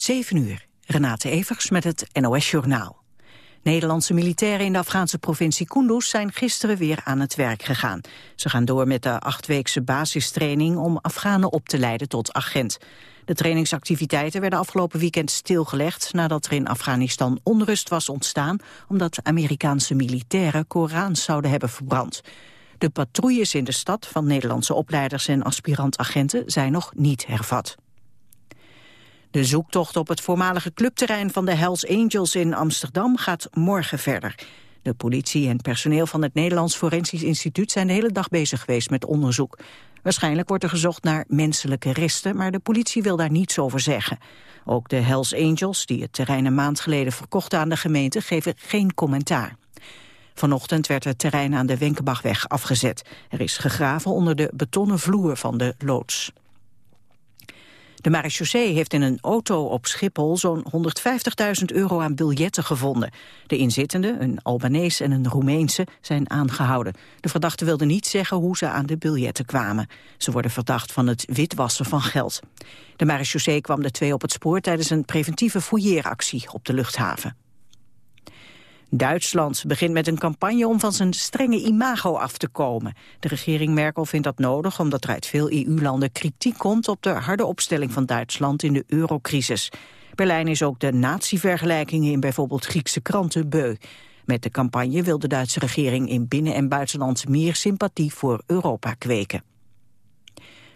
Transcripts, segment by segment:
7 uur. Renate Evers met het NOS Journaal. Nederlandse militairen in de Afghaanse provincie Kunduz zijn gisteren weer aan het werk gegaan. Ze gaan door met de achtweekse basistraining om Afghanen op te leiden tot agent. De trainingsactiviteiten werden afgelopen weekend stilgelegd nadat er in Afghanistan onrust was ontstaan omdat Amerikaanse militairen Korans zouden hebben verbrand. De patrouilles in de stad van Nederlandse opleiders en aspirantagenten zijn nog niet hervat. De zoektocht op het voormalige clubterrein van de Hells Angels in Amsterdam gaat morgen verder. De politie en personeel van het Nederlands Forensisch Instituut zijn de hele dag bezig geweest met onderzoek. Waarschijnlijk wordt er gezocht naar menselijke resten, maar de politie wil daar niets over zeggen. Ook de Hells Angels, die het terrein een maand geleden verkochten aan de gemeente, geven geen commentaar. Vanochtend werd het terrein aan de Wenkebachweg afgezet. Er is gegraven onder de betonnen vloer van de loods. De marechaussee heeft in een auto op Schiphol zo'n 150.000 euro aan biljetten gevonden. De inzittenden, een Albanees en een Roemeense, zijn aangehouden. De verdachten wilden niet zeggen hoe ze aan de biljetten kwamen. Ze worden verdacht van het witwassen van geld. De marechaussee kwam de twee op het spoor tijdens een preventieve fouilleeractie op de luchthaven. Duitsland begint met een campagne om van zijn strenge imago af te komen. De regering Merkel vindt dat nodig omdat er uit veel EU-landen kritiek komt op de harde opstelling van Duitsland in de eurocrisis. Berlijn is ook de natievergelijkingen in bijvoorbeeld Griekse kranten beu. Met de campagne wil de Duitse regering in binnen- en buitenland meer sympathie voor Europa kweken.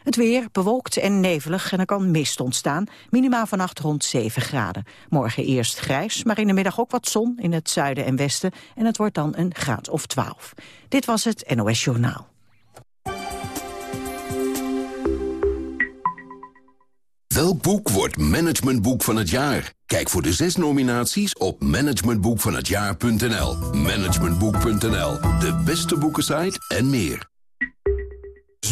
Het weer bewolkt en nevelig en er kan mist ontstaan. Minima vannacht rond 7 graden. Morgen eerst grijs, maar in de middag ook wat zon in het zuiden en westen. En het wordt dan een graad of 12. Dit was het NOS Journaal. Welk boek wordt managementboek van het jaar? Kijk voor de zes nominaties op managementboekvanhetjaar.nl. Managementboek.nl, de beste boekensite en meer.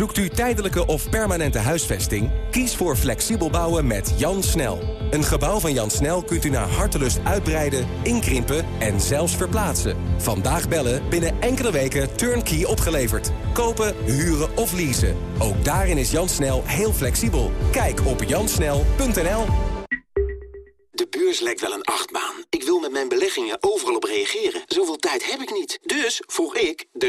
Zoekt u tijdelijke of permanente huisvesting? Kies voor flexibel bouwen met Jan Snel. Een gebouw van Jan Snel kunt u naar hartelust uitbreiden, inkrimpen en zelfs verplaatsen. Vandaag bellen, binnen enkele weken turnkey opgeleverd. Kopen, huren of leasen. Ook daarin is Jan Snel heel flexibel. Kijk op jansnel.nl. De beurs lijkt wel een achtbaan. Ik wil met mijn beleggingen overal op reageren. Zoveel tijd heb ik niet. Dus vroeg ik de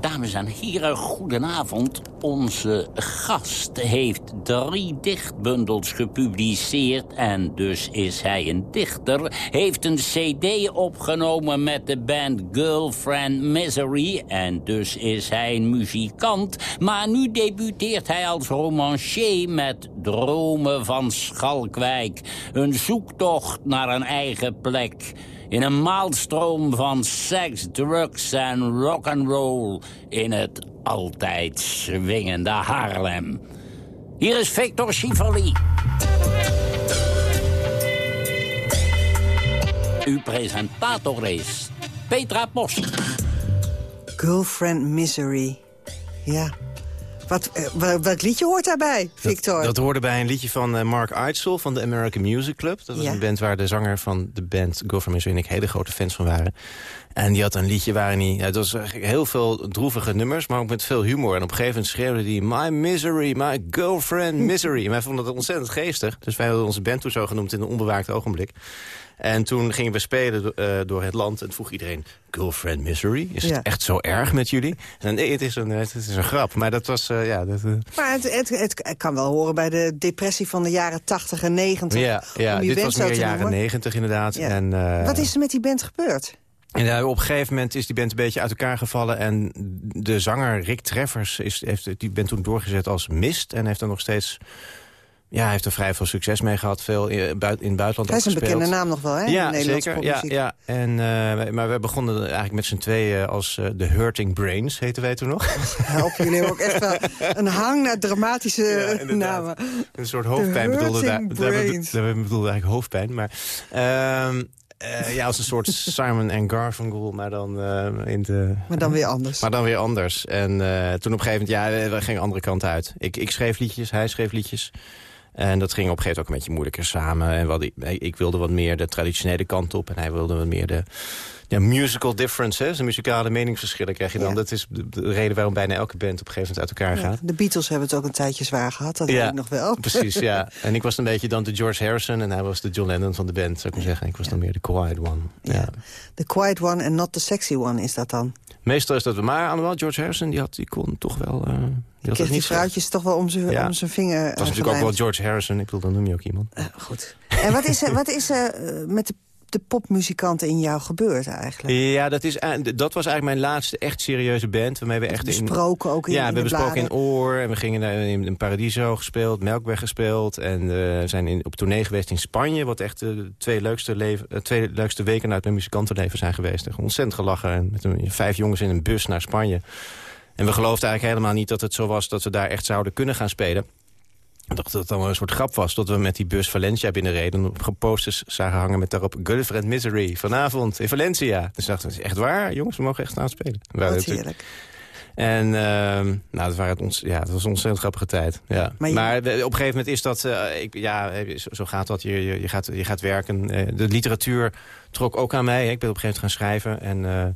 Dames en heren, goedenavond. Onze gast heeft drie dichtbundels gepubliceerd... en dus is hij een dichter. Heeft een cd opgenomen met de band Girlfriend Misery... en dus is hij een muzikant. Maar nu debuteert hij als romancier met Dromen van Schalkwijk. Een zoektocht naar een eigen plek... In een maalstroom van seks, drugs en rock'n'roll... in het altijd swingende Haarlem. Hier is Victor Chivali. Uw presentator is Petra Post. Girlfriend Misery. Ja. Wat, wat liedje hoort daarbij, Victor? Dat, dat, hoorde bij een liedje van uh, Mark Eitzel van de American Music Club. Dat was Ja. een band waar de zanger van de band Misery en ik hele grote fans van waren. En die had een liedje waarin hij... Ja, het was eigenlijk heel veel droevige nummers, maar ook met veel humor. En op een gegeven moment schreeuwde hij... My misery, my girlfriend misery. en wij vonden dat ontzettend geestig. Dus wij hadden onze band toen zo genoemd in een onbewaakt ogenblik. En toen gingen we spelen eh, door het land en vroeg iedereen... Girlfriend misery? Is Ja. het echt zo erg met jullie? En nee, het is een, het is een grap. Maar dat was... eh, ja, dat, eh, Maar het, het, het kan wel horen bij de depressie van de jaren 80 en 90. ja, ja dit was meer jaren noemen. negentig inderdaad. Ja. En, Wat is er met die band gebeurd? En op een gegeven moment is die band een beetje uit elkaar gevallen. En de zanger Rick Treffers is, heeft die band toen doorgezet als Mist. En heeft er nog steeds ja, hij heeft er vrij veel succes mee gehad. Veel in, in het buitenland Hij is een bekende naam nog wel, hè? Ja, in zeker. Ja, ja. En, uh, maar we begonnen eigenlijk met z'n tweeën als de uh, Hurting Brains, heten wij toen nog. Help, jullie hebben ook echt wel een hang naar dramatische ja, namen. Een soort hoofdpijn bedoelde daar. We bedoelde eigenlijk hoofdpijn. Maar uh, uh, ja, als een soort Simon en Garfunkel, maar dan uh, in de... Maar dan weer anders. Maar dan weer anders. En uh, toen op een gegeven moment, ja, we gingen andere kant uit. Ik, ik schreef liedjes, hij schreef liedjes. En dat ging op een gegeven moment ook een beetje moeilijker samen. En wat ik, ik wilde wat meer de traditionele kant op. En hij wilde wat meer de ja, musical differences. De muzikale meningsverschillen krijg je dan. Ja. Dat is de, de, reden waarom bijna elke band op een gegeven moment uit elkaar ja, gaat. De Beatles hebben het ook een tijdje zwaar gehad. Dat weet ik nog wel. Precies, ja. En ik was een beetje dan de George Harrison. En hij was de John Lennon van de band, zou ik maar zeggen. Ik was dan meer de quiet one. Ja. De quiet one en not the sexy one is dat dan? Meestal is dat we maar. Alhoewel, George Harrison die had, die kon toch wel... Uh, die had die vrouwtjes toch wel om zijn ja. vinger Het was natuurlijk ook wel George Harrison. Ik bedoel, dan noem je ook iemand. Uh, goed. En wat is er, wat is er met de de popmuzikanten in jou gebeurd eigenlijk? Ja, dat, is, dat was eigenlijk mijn laatste echt serieuze band. Waarmee we echt besproken in, ook in Ja, in we de besproken in Oor. En we gingen naar, in, Paradiso gespeeld, Melkweg gespeeld. En uh, zijn in, op tournee geweest in Spanje. Wat echt de twee, leukste leven, twee leukste weken uit mijn muzikantenleven zijn geweest. Echt ontzettend gelachen. En met een, vijf jongens in een bus naar Spanje. En we geloofden eigenlijk helemaal niet dat het zo was... dat we daar echt zouden kunnen gaan spelen. Ik dacht dat het dan wel een soort grap was. Dat we met die bus Valencia binnenreden. En op posters zagen hangen met daarop Girlfriend Misery. Vanavond in Valencia. Dus dachten we, echt waar? Jongens, we mogen echt staan spelen. Wat heerlijk. En uh, nou, dat, waren ons, ja, dat was een ontzettend grappige tijd. Ja. Maar, je... maar, op een gegeven moment is dat... Uh, ik, ja, zo, zo, gaat dat. Je, je, je, gaat, je gaat werken. Uh, de literatuur trok ook aan mij. Ik ben op een gegeven moment gaan schrijven. En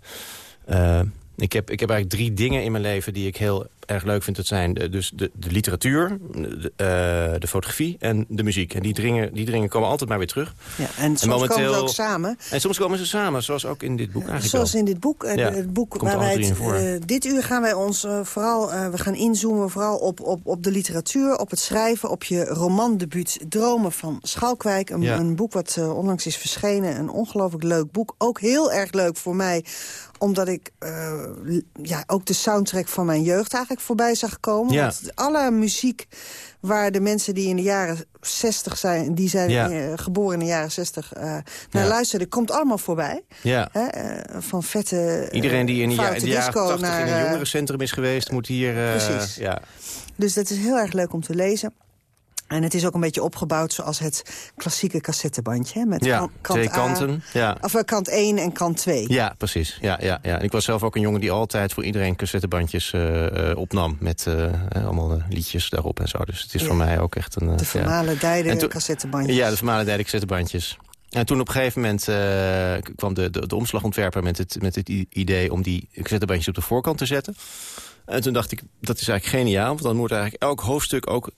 uh, ik heb, ik heb eigenlijk drie dingen in mijn leven die ik heel erg leuk vind. Dat zijn de, dus de, de literatuur, de, uh, de, fotografie en de muziek. En die dringen, die dringen komen altijd maar weer terug. Ja, en soms momenteel, komen ze ook samen. En soms komen ze samen, zoals ook in dit boek eigenlijk Zoals in dit boek. Uh, ja, het boek waar wij het, uh, dit uur gaan wij ons vooral... we gaan inzoomen vooral op, op, op de literatuur, op het schrijven... op je romandebuut Dromen van Schalkwijk. Een, ja. een boek wat onlangs is verschenen. Een ongelooflijk leuk boek. Ook heel erg leuk voor mij omdat ik uh, ja, ook de soundtrack van mijn jeugd eigenlijk voorbij zag komen. Ja. Want alle muziek waar de mensen die in de jaren 60 zijn... die zijn ja. uh, geboren in de jaren 60 uh, naar ja. luisteren... komt allemaal voorbij. Ja. Hè? Van vette Iedereen die in de, ja, de jaren 80 naar, in een jongerencentrum is geweest... moet hier... precies. Ja. Dus dat is heel erg leuk om te lezen. En het is ook een beetje opgebouwd zoals het klassieke cassettebandje. Hè? Met ja, kant twee A, kanten. Ja. Of kant 1 en kant 2. Ja, precies. Ja, ja, ja. Ik was zelf ook een jongen die altijd voor iedereen cassettebandjes uh, uh, opnam. Met uh, allemaal liedjes daarop en zo. Dus het is ja. voor mij ook echt een... de vermalen ja. cassettebandjes. Ja, de vermalen dijde cassettebandjes. En toen op een gegeven moment uh, kwam de, de, de omslagontwerper met het, met het idee... om die cassettebandjes op de voorkant te zetten. En toen dacht ik, dat is eigenlijk geniaal. Want dan moet eigenlijk elk hoofdstuk ook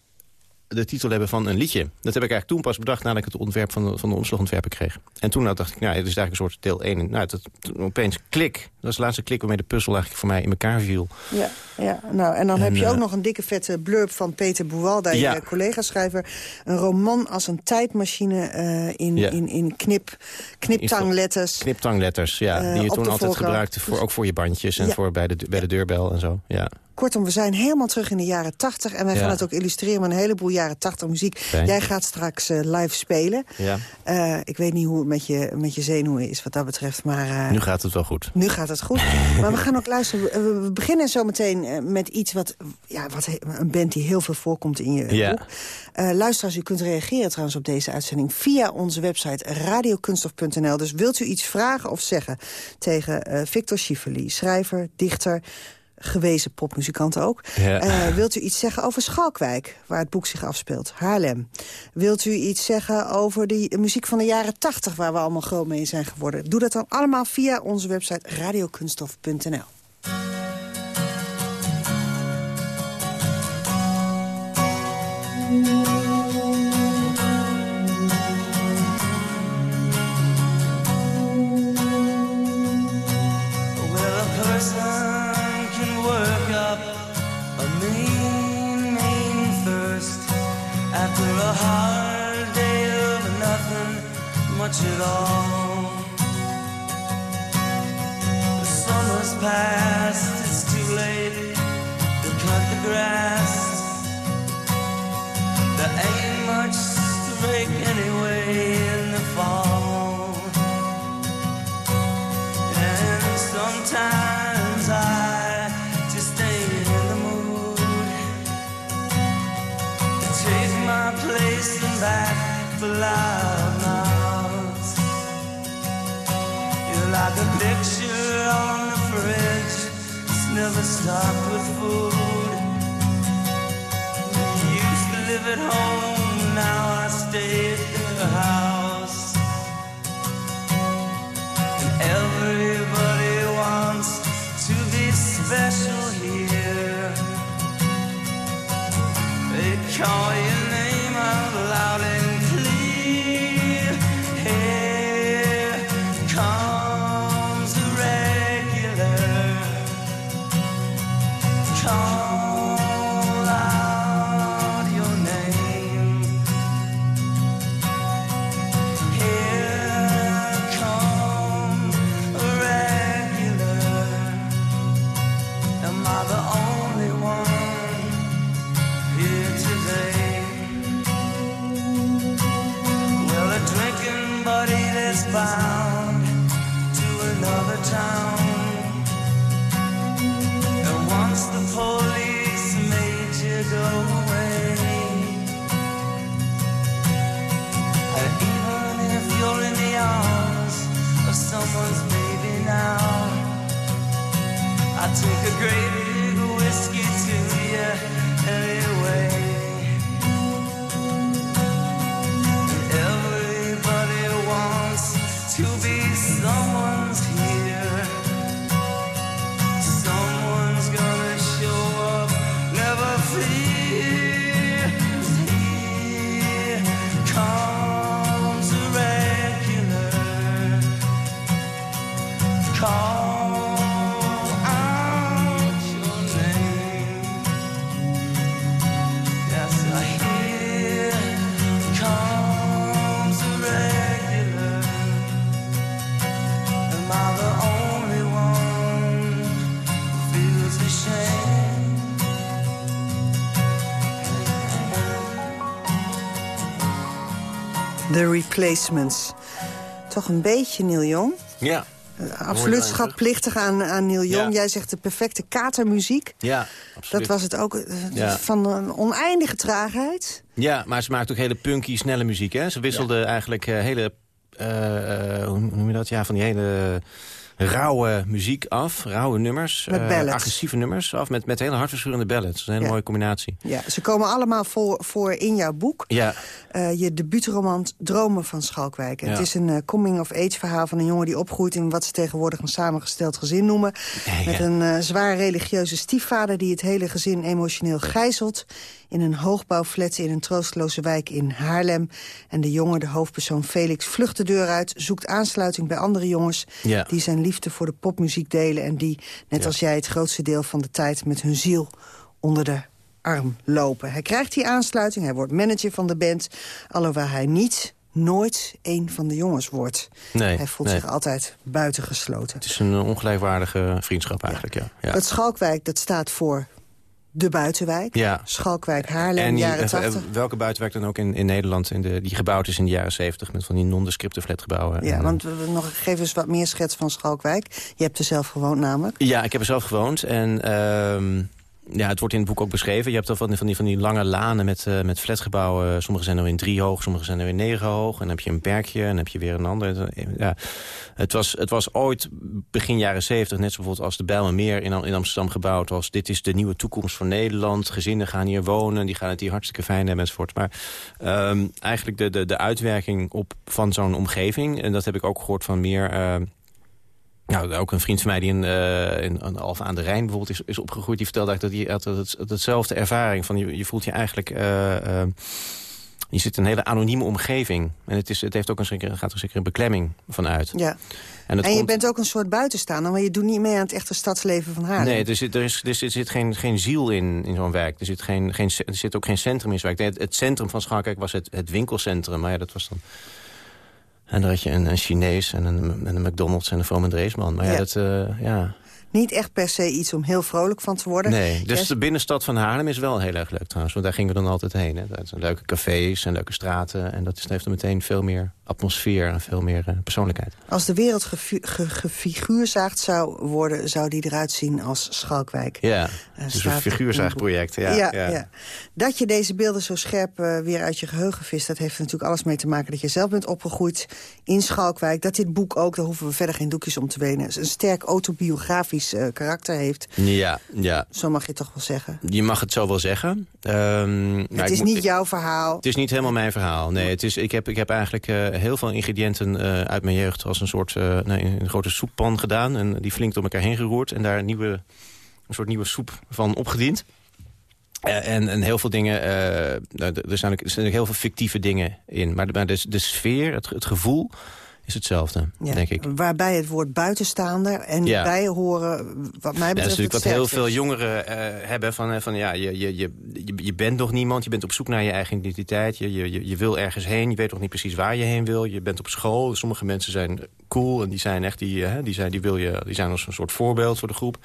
de titel hebben van een liedje. Dat heb ik eigenlijk toen pas bedacht nadat ik het ontwerp van de, van de omslagontwerper kreeg. En toen dacht ik, nou, het is eigenlijk een soort deel 1. Nou, dat, opeens klik. Dat was de laatste klik waarmee de puzzel eigenlijk voor mij in elkaar viel. Ja, ja. nou, en dan en, heb je ook uh, nog een dikke vette blurb van Peter Buwalda, ja. je collega-schrijver. Een roman als een tijdmachine uh, in, ja. in, in knip, kniptangletters. Kniptangletters, ja. Uh, die je toen altijd gebruikte, voor, ook voor je bandjes en ja. voor bij de, bij de deurbel en zo. Ja. Kortom, we zijn helemaal terug in de jaren 80. En wij Ja. gaan het ook illustreren met een heleboel jaren 80 muziek. Fijn. Jij gaat straks uh, live spelen. Ja. Uh, ik weet niet hoe het met je, met je zenuwen is wat dat betreft. Maar, uh, Nu gaat het wel goed. nu gaat het goed. maar we gaan ook luisteren. We, beginnen zo meteen met iets wat, ja, wat... Een band die heel veel voorkomt in je Ja. boek. Luisteraars, u kunt reageren trouwens op deze uitzending... via onze website radiokunstof.nl. Dus wilt u iets vragen of zeggen tegen Victor Schifferly, schrijver, dichter gewezen popmuzikant ook. Ja. Uh, wilt u iets zeggen over Schalkwijk, waar het boek zich afspeelt? Haarlem. Wilt u iets zeggen over die muziek van de jaren 80... waar we allemaal groot mee zijn geworden? Doe dat dan allemaal via onze website radiokunstof.nl. Oh. The Replacements. Toch een beetje Neil Young. Ja. Uh, absoluut schatplichtig aan, aan Neil Young. Ja. Jij zegt de perfecte katermuziek. Ja, absoluut. Dat was het ook. eh, Ja. Van een oneindige traagheid. Ja, maar ze maakt ook hele punky, snelle muziek. Hè? Ze wisselde eigenlijk eh, hele... eh, eh, hoe noem je dat? Ja, van die hele rauwe muziek af. Rauwe nummers. Eh, agressieve nummers af. Met, met hele hartverscheurende ballads. Dat is een hele Ja. mooie combinatie. Ja, ze komen allemaal voor, voor in jouw boek. Ja, Eh, je debuutroman Dromen van Schalkwijk. Ja. Het is een eh, coming-of-age verhaal van een jongen die opgroeit... in wat ze tegenwoordig een samengesteld gezin noemen. Ja. Met een zwaar religieuze stiefvader die het hele gezin emotioneel gijzelt... in een hoogbouwflat in een troosteloze wijk in Haarlem. En de jongen, de hoofdpersoon Felix, vlucht de deur uit... zoekt aansluiting bij andere jongens... Ja. die zijn liefde voor de popmuziek delen... en die, net Ja. als jij, het grootste deel van de tijd... met hun ziel onder de arm lopen. Hij krijgt die aansluiting, hij wordt manager van de band... alhoewel hij niet, nooit een van de jongens wordt. nee. hij voelt nee. zich altijd buitengesloten. Het is een ongelijkwaardige vriendschap eigenlijk, ja. ja. Dat Schalkwijk, dat staat voor de buitenwijk. Ja. Schalkwijk, Haarlem, En jaren eh, 80. eh, welke buitenwijk dan ook in, in Nederland, in de, die gebouwd is in de jaren 70 met van die non-descripte flatgebouwen. ja, En, want we, we nog, geef eens wat meer schets van Schalkwijk. Je hebt er zelf gewoond namelijk. Ja, ik heb er zelf gewoond. En ehm, ja, het wordt in het boek ook beschreven. Je hebt al van die, van die, van die lange lanen met, eh, met flatgebouwen. Sommige zijn er in drie hoog, sommige zijn er in negen hoog. En dan heb je een perkje en dan heb je weer een ander. Ja, het, was, het was ooit begin jaren zeventig, net bijvoorbeeld als de Bijlmermeer in, in Amsterdam gebouwd was. Dit is de nieuwe toekomst van Nederland. Gezinnen gaan hier wonen, die gaan het hier hartstikke fijn hebben enzovoort. Maar ehm, eigenlijk de, de, de uitwerking op, van zo'n omgeving... en dat heb ik ook gehoord van meer... ehm, nou, ook een vriend van mij die in, eh in, in Alphen aan de Rijn bijvoorbeeld is, is opgegroeid... die vertelde eigenlijk dat hij had het, hetzelfde ervaring. Van je, je voelt je eigenlijk... eh, eh, je zit in een hele anonieme omgeving. En het, is, het heeft ook een gaat er zeker een beklemming van uit. Ja. En, En je komt- bent ook een soort buitenstaander... maar je doet niet mee aan het echte stadsleven van Haarlem. Nee, er zit, er is, er zit, er zit geen, geen ziel in, in zo'n wijk. Er zit, geen, geen, er zit ook geen centrum in zo'n wijk. Het, het centrum van Schalkwijk was het, het winkelcentrum. Maar ja, dat was dan... En daar had je een, een Chinees en een, en een McDonald's en een Vroom en Dreesman. Maar ja, Ja. dat... eh, ja. Niet echt per se iets om heel vrolijk van te worden. Nee, dus de binnenstad van Haarlem is wel heel erg leuk trouwens. Want daar gingen we dan altijd heen. Hè. Dat zijn leuke cafés en leuke straten. En dat heeft er meteen veel meer atmosfeer en veel meer uh, persoonlijkheid. Als de wereld gefiguurzaagd zou worden... zou die eruit zien als Schalkwijk. Ja, uh, dus een figuurzaagproject. Ja, ja, ja. ja, Dat je deze beelden zo scherp uh, weer uit je geheugen vist... dat heeft natuurlijk alles mee te maken dat je zelf bent opgegroeid in Schalkwijk. Dat dit boek ook, daar hoeven we verder geen doekjes om te wenen... een sterk autobiografisch karakter heeft. Ja, ja. Zo mag je toch wel zeggen? Je mag het zo wel zeggen. Um, het is niet jouw verhaal. Het is niet helemaal mijn verhaal. Nee, het is, ik, heb, ik heb eigenlijk heel veel ingrediënten uh, uit mijn jeugd... als een soort uh, nee, een grote soeppan gedaan. En die flink door elkaar heen geroerd. En daar een, nieuwe, een soort nieuwe soep van opgediend. Uh, en, en heel veel dingen, nou, er, zijn, er zijn heel veel fictieve dingen in. Maar de, maar de, de sfeer, het, het gevoel is hetzelfde, denk ik. Waarbij het woord buitenstaander en ja. bij horen, wat mij betreft... Ja, dat is natuurlijk wat heel veel jongeren uh, hebben. Van, van, ja, je, je, je, je bent nog niemand, je bent op zoek naar je eigen identiteit. Je, je, je wil ergens heen, je weet nog niet precies waar je heen wil. Je bent op school, sommige mensen zijn cool... en die zijn echt, die, uh, die, zijn, die, wil je, die zijn als een soort voorbeeld voor de groep.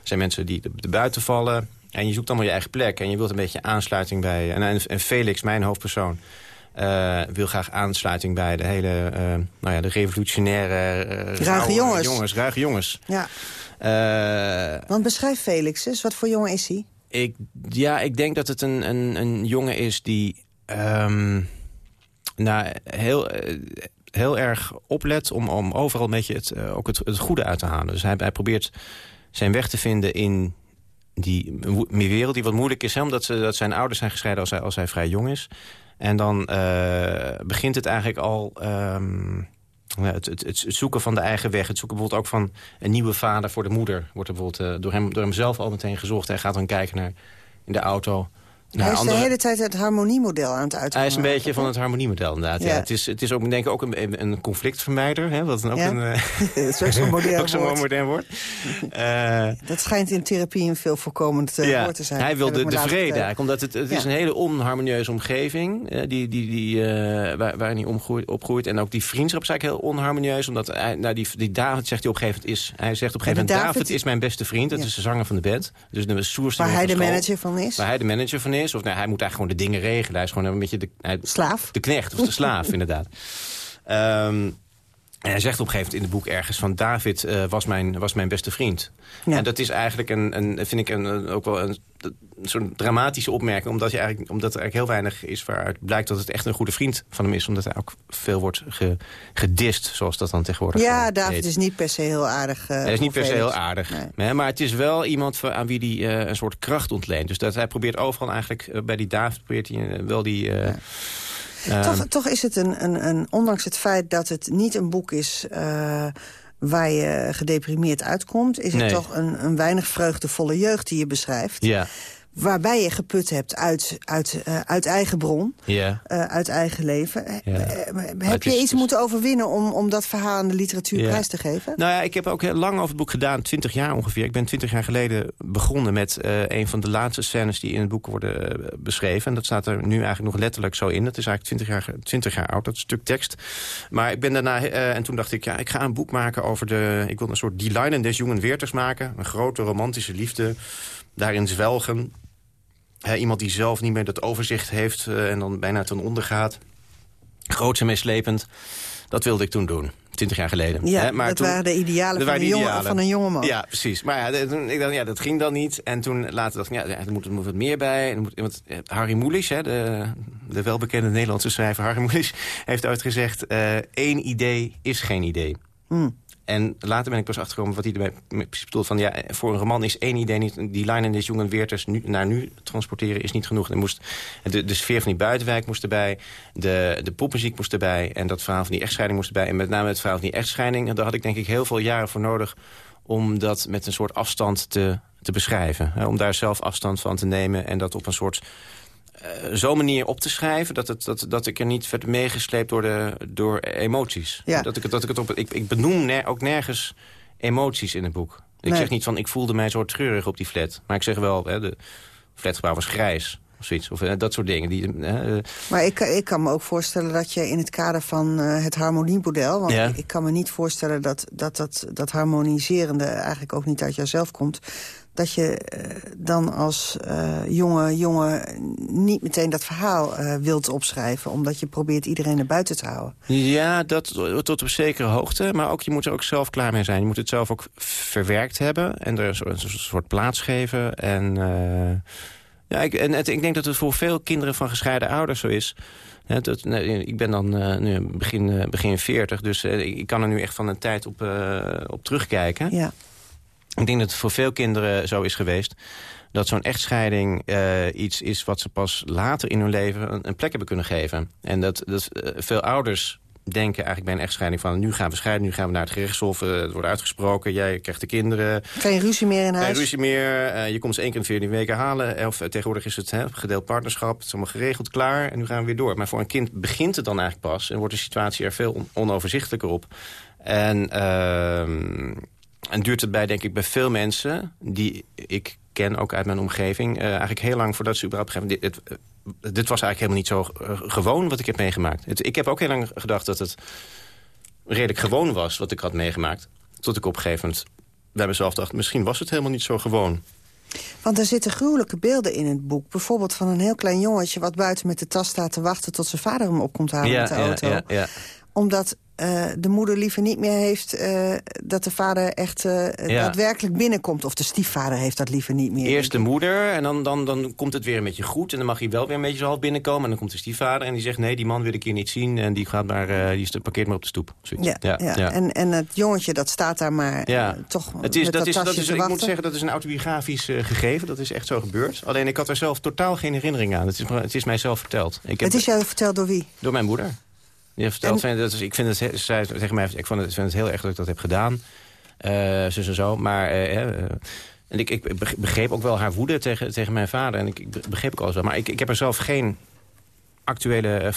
Er zijn mensen die de, buiten vallen... En je zoekt allemaal je eigen plek en je wilt een beetje aansluiting bij... En, en Felix, mijn hoofdpersoon, uh, wil graag aansluiting bij de hele uh, nou ja, de revolutionaire... Uh, ruige jongens. jongens. Ruige jongens. Ja. Want beschrijf Felix eens. Wat voor jongen is hij? Ik, ja, ik denk dat het een, een, een jongen is die... Um, nou, heel, heel erg oplet om, om overal een beetje het, ook het, het goede uit te halen. Dus hij, hij probeert zijn weg te vinden in die wereld die wat moeilijk is. Hè, omdat ze, dat zijn ouders zijn gescheiden als hij, als hij vrij jong is. En dan uh, begint het eigenlijk al... Um, het, het, het, zoeken van de eigen weg. Het zoeken bijvoorbeeld ook van een nieuwe vader voor de moeder. Wordt er bijvoorbeeld uh, door, hem, door hemzelf al meteen gezocht. Hij gaat dan kijken naar in de auto hij is de hele tijd het harmoniemodel aan het uitvoeren. Hij is een beetje van het harmoniemodel inderdaad. Ja. Het, is, het is ook, denk ik ook een, een conflictvermijder. Hè, wat dan ook, een, uh, zo'n modern, ook zo modern woord. Uh, dat schijnt in therapie een veel voorkomend uh, woord te zijn. Hij wil de, de vrede eigenlijk. Omdat het, het is een hele onharmonieuze omgeving die, die, die, waar, waarin hij omgroeit, opgroeit. En ook die vriendschap is eigenlijk heel onharmonieus. Omdat hij, nou, die, die David zegt hij op een gegeven moment is... Hij zegt op een gegeven moment, David, is mijn beste vriend. Dat is de zanger van de band. Dus de soerste Waar hij de manager van is. Waar hij de manager van is. Of nou, hij moet eigenlijk gewoon de dingen regelen. Hij is gewoon een beetje de... Hij, slaaf? De knecht, of de slaaf, inderdaad. Um, en hij zegt op een gegeven moment in het boek ergens van... David uh, was, mijn, was mijn beste vriend. Ja. En dat is eigenlijk een, een vind ik een, ook wel een, een soort dramatische opmerking. Omdat, je eigenlijk, omdat er eigenlijk heel weinig is waaruit blijkt dat het echt een goede vriend van hem is. Omdat hij ook veel wordt ge, gedist, zoals dat dan tegenwoordig Ja, David is niet per se heel aardig. Uh, hij is niet per se heel aardig. Nee. Maar het is wel iemand aan wie hij uh, een soort kracht ontleent. Dus dat hij probeert overal eigenlijk, bij die David probeert hij wel die... Ja toch, ehm, toch, is het een, een, een, ondanks het feit dat het niet een boek is... Uh, waar je gedeprimeerd uitkomt... is het toch een, een weinig vreugdevolle jeugd die je beschrijft. Ja waarbij je geput hebt uit, uit, uh, uit eigen bron, yeah. uh, uit eigen leven. Yeah. Uh, heb je iets moeten overwinnen om, om dat verhaal aan de literatuur yeah. prijs te geven? Nou ja, ik heb ook heel lang over het boek gedaan, 20 jaar ongeveer. Ik ben 20 jaar geleden begonnen met een van de laatste scènes die in het boek worden beschreven. En dat staat er nu eigenlijk nog letterlijk zo in. Dat is eigenlijk 20 jaar, 20 jaar oud, dat stuk tekst. Maar ik ben daarna, en toen dacht ik, ja, ik ga een boek maken over de... Ik wil een soort Die Lijnen des jongen Weerters maken. Een grote romantische liefde daarin zwelgen iemand die zelf niet meer dat overzicht heeft uh, en dan bijna ten onder gaat. Groots en meeslepend. Dat wilde ik toen doen. 20 jaar geleden. Ja, maar dat toen, waren de idealen, van, een van een jonge man. Ja, precies. Maar ja, toen, ik dacht, ja, dat ging dan niet. En toen later dacht ik, ja, er moet, er moet wat meer bij. Er moet, want Harry Mulisch, hè, de, de welbekende Nederlandse schrijver Harry Mulisch... heeft ooit gezegd, uh, één idee is geen idee. Hmm. En later ben ik pas achtergekomen wat hij ermee bedoelt. Van, ja, voor een roman is één idee niet... die line in deze jongen Weerters nu, naar nu transporteren is niet genoeg. Er moest, de, sfeer van die buitenwijk moest erbij. De, de popmuziek moest erbij. En dat verhaal van die echtscheiding moest erbij. En met name het verhaal van die echtscheiding. Daar had ik denk ik heel veel jaren voor nodig... om dat met een soort afstand te, te beschrijven. Om daar zelf afstand van te nemen. En dat op een soort zo'n manier op te schrijven... Dat, het, dat, dat ik er niet werd meegesleept door, de, door emoties. Ja. Dat ik, dat ik, het op, ik, ik benoem ner, ook nergens emoties in het boek. Ik Nee. zeg niet van, ik voelde mij zo treurig op die flat. Maar ik zeg wel, hè, de flatgebouw was grijs. Of zoiets. Of dat soort dingen. Die, maar ik, ik kan me ook voorstellen dat je in het kader van het harmoniemodel... want ik, ik, kan me niet voorstellen dat dat, dat dat harmoniserende eigenlijk ook niet uit jouzelf komt dat je uh, dan als uh, jonge jongen niet meteen dat verhaal uh, wilt opschrijven... omdat je probeert iedereen er buiten te houden. Ja, dat tot op zekere hoogte. Maar ook, je moet er ook zelf klaar mee zijn. Je moet het zelf ook verwerkt hebben en er een, een soort plaats geven. En, ja, ik, en het, ik denk dat het voor veel kinderen van gescheiden ouders zo is... Ja, dat, nee, ik ben dan uh, nu begin, begin 40, dus uh, ik kan er nu echt van een tijd op, op terugkijken. Ja. Ik denk dat het voor veel kinderen zo is geweest dat zo'n echtscheiding uh, iets is wat ze pas later in hun leven een, een plek hebben kunnen geven. En dat, dat uh, veel ouders denken eigenlijk bij een echtscheiding van... nu gaan we scheiden, nu gaan we naar het gerechtshof, uh, het wordt uitgesproken... jij krijgt de kinderen. Geen ruzie meer in huis? Geen ruzie meer, je komt ze één keer in 14 weken halen. Of tegenwoordig is het hè, gedeeld partnerschap, het is allemaal geregeld, klaar... en nu gaan we weer door. Maar voor een kind begint het dan eigenlijk pas... en wordt de situatie er veel on onoverzichtelijker op. En ehm, en duurt het bij, denk ik, bij veel mensen... die ik ken, ook uit mijn omgeving... Uh, eigenlijk heel lang voordat ze überhaupt begrijpen... Dit, uh, dit, was eigenlijk helemaal niet zo uh, gewoon wat ik heb meegemaakt. Het, ik heb ook heel lang gedacht dat het redelijk gewoon was... wat ik had meegemaakt. Tot ik op een gegeven moment bij mezelf dacht... misschien was het helemaal niet zo gewoon. Want er zitten gruwelijke beelden in het boek. Bijvoorbeeld van een heel klein jongetje... wat buiten met de tas staat te wachten... tot zijn vader hem op komt halen ja, met de auto. Ja, ja, Omdat uh, de moeder liever niet meer heeft uh, dat de vader echt uh, ja. daadwerkelijk binnenkomt. Of de stiefvader heeft dat liever niet meer. Eerst de moeder en dan, dan, dan komt het weer een beetje goed. En dan mag hij wel weer een beetje zo half binnenkomen. En dan komt de stiefvader en die zegt... nee, die man wil ik hier niet zien. En die, gaat maar, die parkeert maar op de stoep. Ja, ja, ja, En, en het jongetje dat staat daar maar ja. toch het is, dat, dat is, dat is, Ik moet zeggen, dat is een autobiografisch gegeven. Dat is echt zo gebeurd. Alleen ik had er zelf totaal geen herinnering aan. Het is, het is mij zelf verteld. Ik heb, het is jou verteld door wie? Door mijn moeder. Die vertelt, en... dat is, ik vind het, zij tegen mij, ik vond het, vind het heel erg dat ik dat heb gedaan. Uh, zus en zo. Maar uh, uh, en ik, ik begreep ook wel haar woede tegen, tegen mijn vader. En ik, ik begreep ook alles wel. Maar ik, ik heb er zelf geen actuele,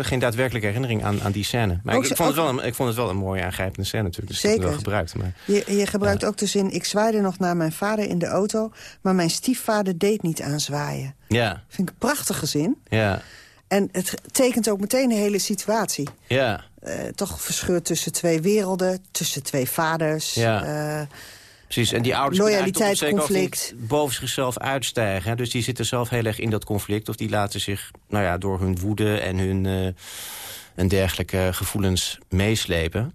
geen daadwerkelijke herinnering aan, aan die scène. Maar ook, ik, ik, vond het wel een, ik vond het wel een mooie aangrijpende scène natuurlijk. Dus Zeker. Ik wel gebruikt. Maar, je, je gebruikt ook de zin, ik zwaaide nog naar mijn vader in de auto... maar mijn stiefvader deed niet aan zwaaien. Ja. Vind ik een prachtige zin. Ja. En het tekent ook meteen de hele situatie. Ja. Uh, toch verscheurd tussen twee werelden, tussen twee vaders. Ja. Uh, Precies, en die ouders loyaliteitsconflict boven zichzelf uitstijgen. Hè? Dus die zitten zelf heel erg in dat conflict. Of die laten zich nou ja, door hun woede en hun uh, en dergelijke gevoelens meeslepen.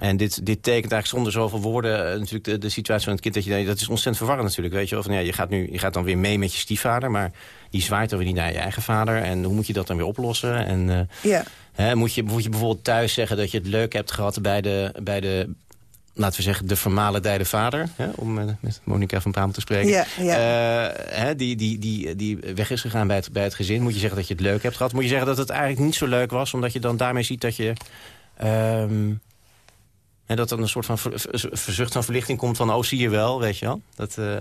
En dit, dit tekent eigenlijk zonder zoveel woorden uh, natuurlijk de, de, situatie van het kind. Dat, je, dat is ontzettend verwarrend natuurlijk. Weet je, wel? van, ja, je, gaat nu, je gaat dan weer mee met je stiefvader, maar die zwaait dan weer niet naar je eigen vader. En hoe moet je dat dan weer oplossen? En, uh, ja. hè, moet, je, moet je bijvoorbeeld thuis zeggen dat je het leuk hebt gehad bij de, bij de laten we zeggen, de vermalendijde vader... Hè, om uh, met Monica van Braam te spreken... Ja, ja. Uh, hè, die, die, die, die weg is gegaan bij het, bij het gezin. Moet je zeggen dat je het leuk hebt gehad. Moet je zeggen dat het eigenlijk niet zo leuk was... omdat je dan daarmee ziet dat je... Um, en dat er een soort van verzucht van verlichting komt van... oh, zie je wel, weet je wel. Dat, uh,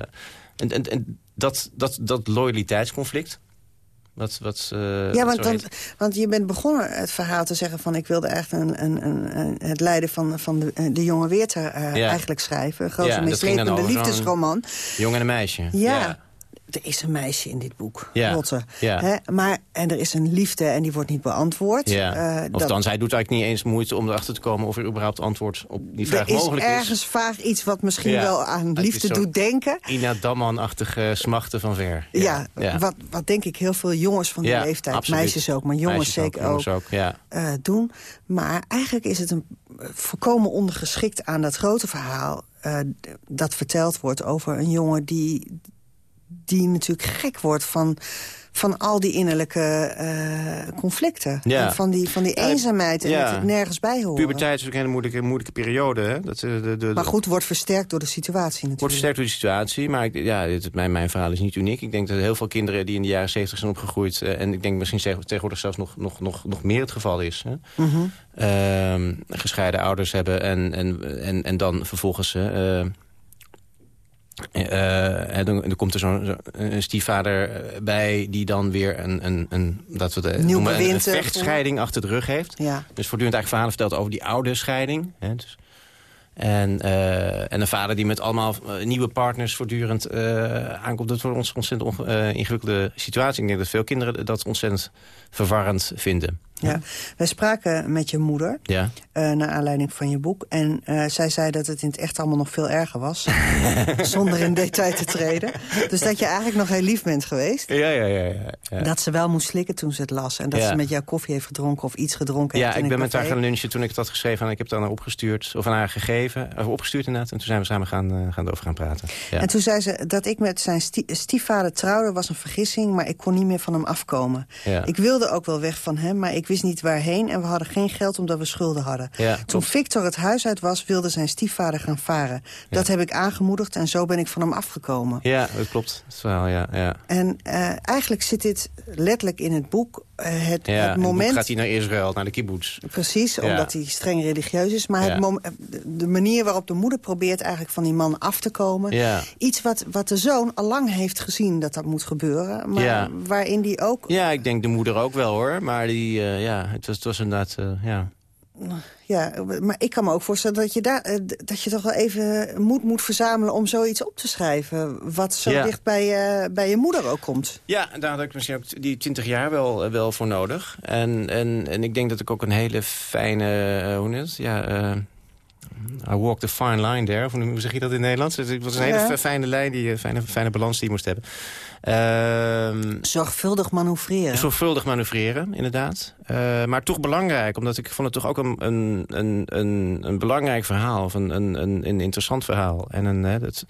en, en, en dat, dat, dat loyaliteitsconflict... Wat, wat, uh, ja, want, want, want, je bent begonnen het verhaal te zeggen van... ik wilde echt een, een, een, het lijden van, van de, de jonge Weerter uh, ja. eigenlijk schrijven. Een grote ja, meeslepende liefdesroman. Jongen en een meisje. Ja, ja, er is een meisje in dit boek, ja. Lotte. Ja. Hè? Maar, en er is een liefde en die wordt niet beantwoord. Ja. Uh, of dat... dan, zij doet eigenlijk niet eens moeite om erachter te komen... of er überhaupt antwoord op die vraag mogelijk is. Er is ergens vaag iets wat misschien ja. wel aan liefde doet denken. Ina Damman-achtige smachten van ver. Ja, ja, Wat, wat denk ik heel veel jongens van die leeftijd... absoluut. meisjes ook, maar jongens meisjes zeker ook, uh, doen. Maar eigenlijk is het een volkomen ondergeschikt aan dat grote verhaal... Uh, dat verteld wordt over een jongen die die natuurlijk gek wordt van, van al die innerlijke uh, conflicten. Ja. Van, die, van die eenzaamheid en ja. het nergens bij horen. Puberteit is ook een hele moeilijke, moeilijke periode. Hè? Dat, de, de, de, maar goed, wordt versterkt door de situatie natuurlijk. Wordt versterkt door de situatie, maar ik, ja, dit, mijn, mijn verhaal is niet uniek. Ik denk dat heel veel kinderen die in de jaren 70 zijn opgegroeid... Uh, en ik denk misschien tegenwoordig zelfs nog, nog, nog, nog meer het geval is... Hè? Mm -hmm. uh, gescheiden ouders hebben en, en, en, en dan vervolgens... Uh, dan, dan, komt er zo'n zo stiefvader bij die dan weer een, een, een, dat we de, noemen, een, een vechtscheiding achter de rug heeft. Ja. Dus voortdurend eigenlijk verhalen vertelt over die oude scheiding. Hè, dus, En, uh, en een vader die met allemaal nieuwe partners voortdurend aankomt. Dat wordt ons ontzettend ingewikkelde situatie. Ik denk dat veel kinderen dat ontzettend verwarrend vinden. Ja, wij spraken met je moeder, ja. Uh, naar aanleiding van je boek. En uh, zij zei dat het in het echt allemaal nog veel erger was. zonder in detail te treden. Dus dat je eigenlijk nog heel lief bent geweest. Ja, ja, ja. ja, Dat ze wel moest slikken toen ze het las. En dat ze met jou koffie heeft gedronken of iets gedronken Ja, ik ben met haar gaan lunchen toen ik dat geschreven. En ik heb het dan opgestuurd, of aan haar gegeven. Of opgestuurd inderdaad. En toen zijn we samen gaan, uh, gaan over gaan praten. En toen zei ze dat ik met zijn stiefvader trouwde was een vergissing. Maar ik kon niet meer van hem afkomen. Ik wilde ook wel weg van hem, maar ik wist niet waarheen... en we hadden geen geld omdat we schulden hadden. Toen Victor het huis uit was, wilde zijn stiefvader gaan varen. Dat heb ik aangemoedigd en zo ben ik van hem afgekomen. Ja, dat klopt. Dat wel, ja, ja. En uh, eigenlijk zit dit letterlijk in het boek. Uh, het, ja, het moment... gaat hij naar Israël, naar de kibbutz. Precies, omdat hij streng religieus is. Maar het de manier waarop de moeder probeert eigenlijk van die man af te komen. Iets wat, wat de zoon al lang heeft gezien dat dat moet gebeuren. Maar waarin die ook... Ja, ik denk de moeder ook wel hoor. Maar die, uh, ja, het was, het was inderdaad... Uh, ja. Ja, maar ik kan me ook voorstellen dat je, daar, eh, dat je toch wel even moed moet verzamelen... om zoiets op te schrijven, wat zo dicht bij, je, bij je moeder ook komt. Ja, daar had ik misschien ook die twintig jaar wel, wel voor nodig. En, en, en ik denk dat ik ook een hele fijne, hoe het? Ja, I walk the fine line there. Hoe zeg je dat in het Nederlands? Het was een hele fijne lijn, die fijne, fijne balans die je moest hebben. Uh, zorgvuldig manoeuvreren. Zorgvuldig manoeuvreren, inderdaad. Uh, maar toch belangrijk, omdat ik vond het toch ook een, een, een, een, belangrijk verhaal. Of een, een, een, interessant verhaal. En een, hè, dat,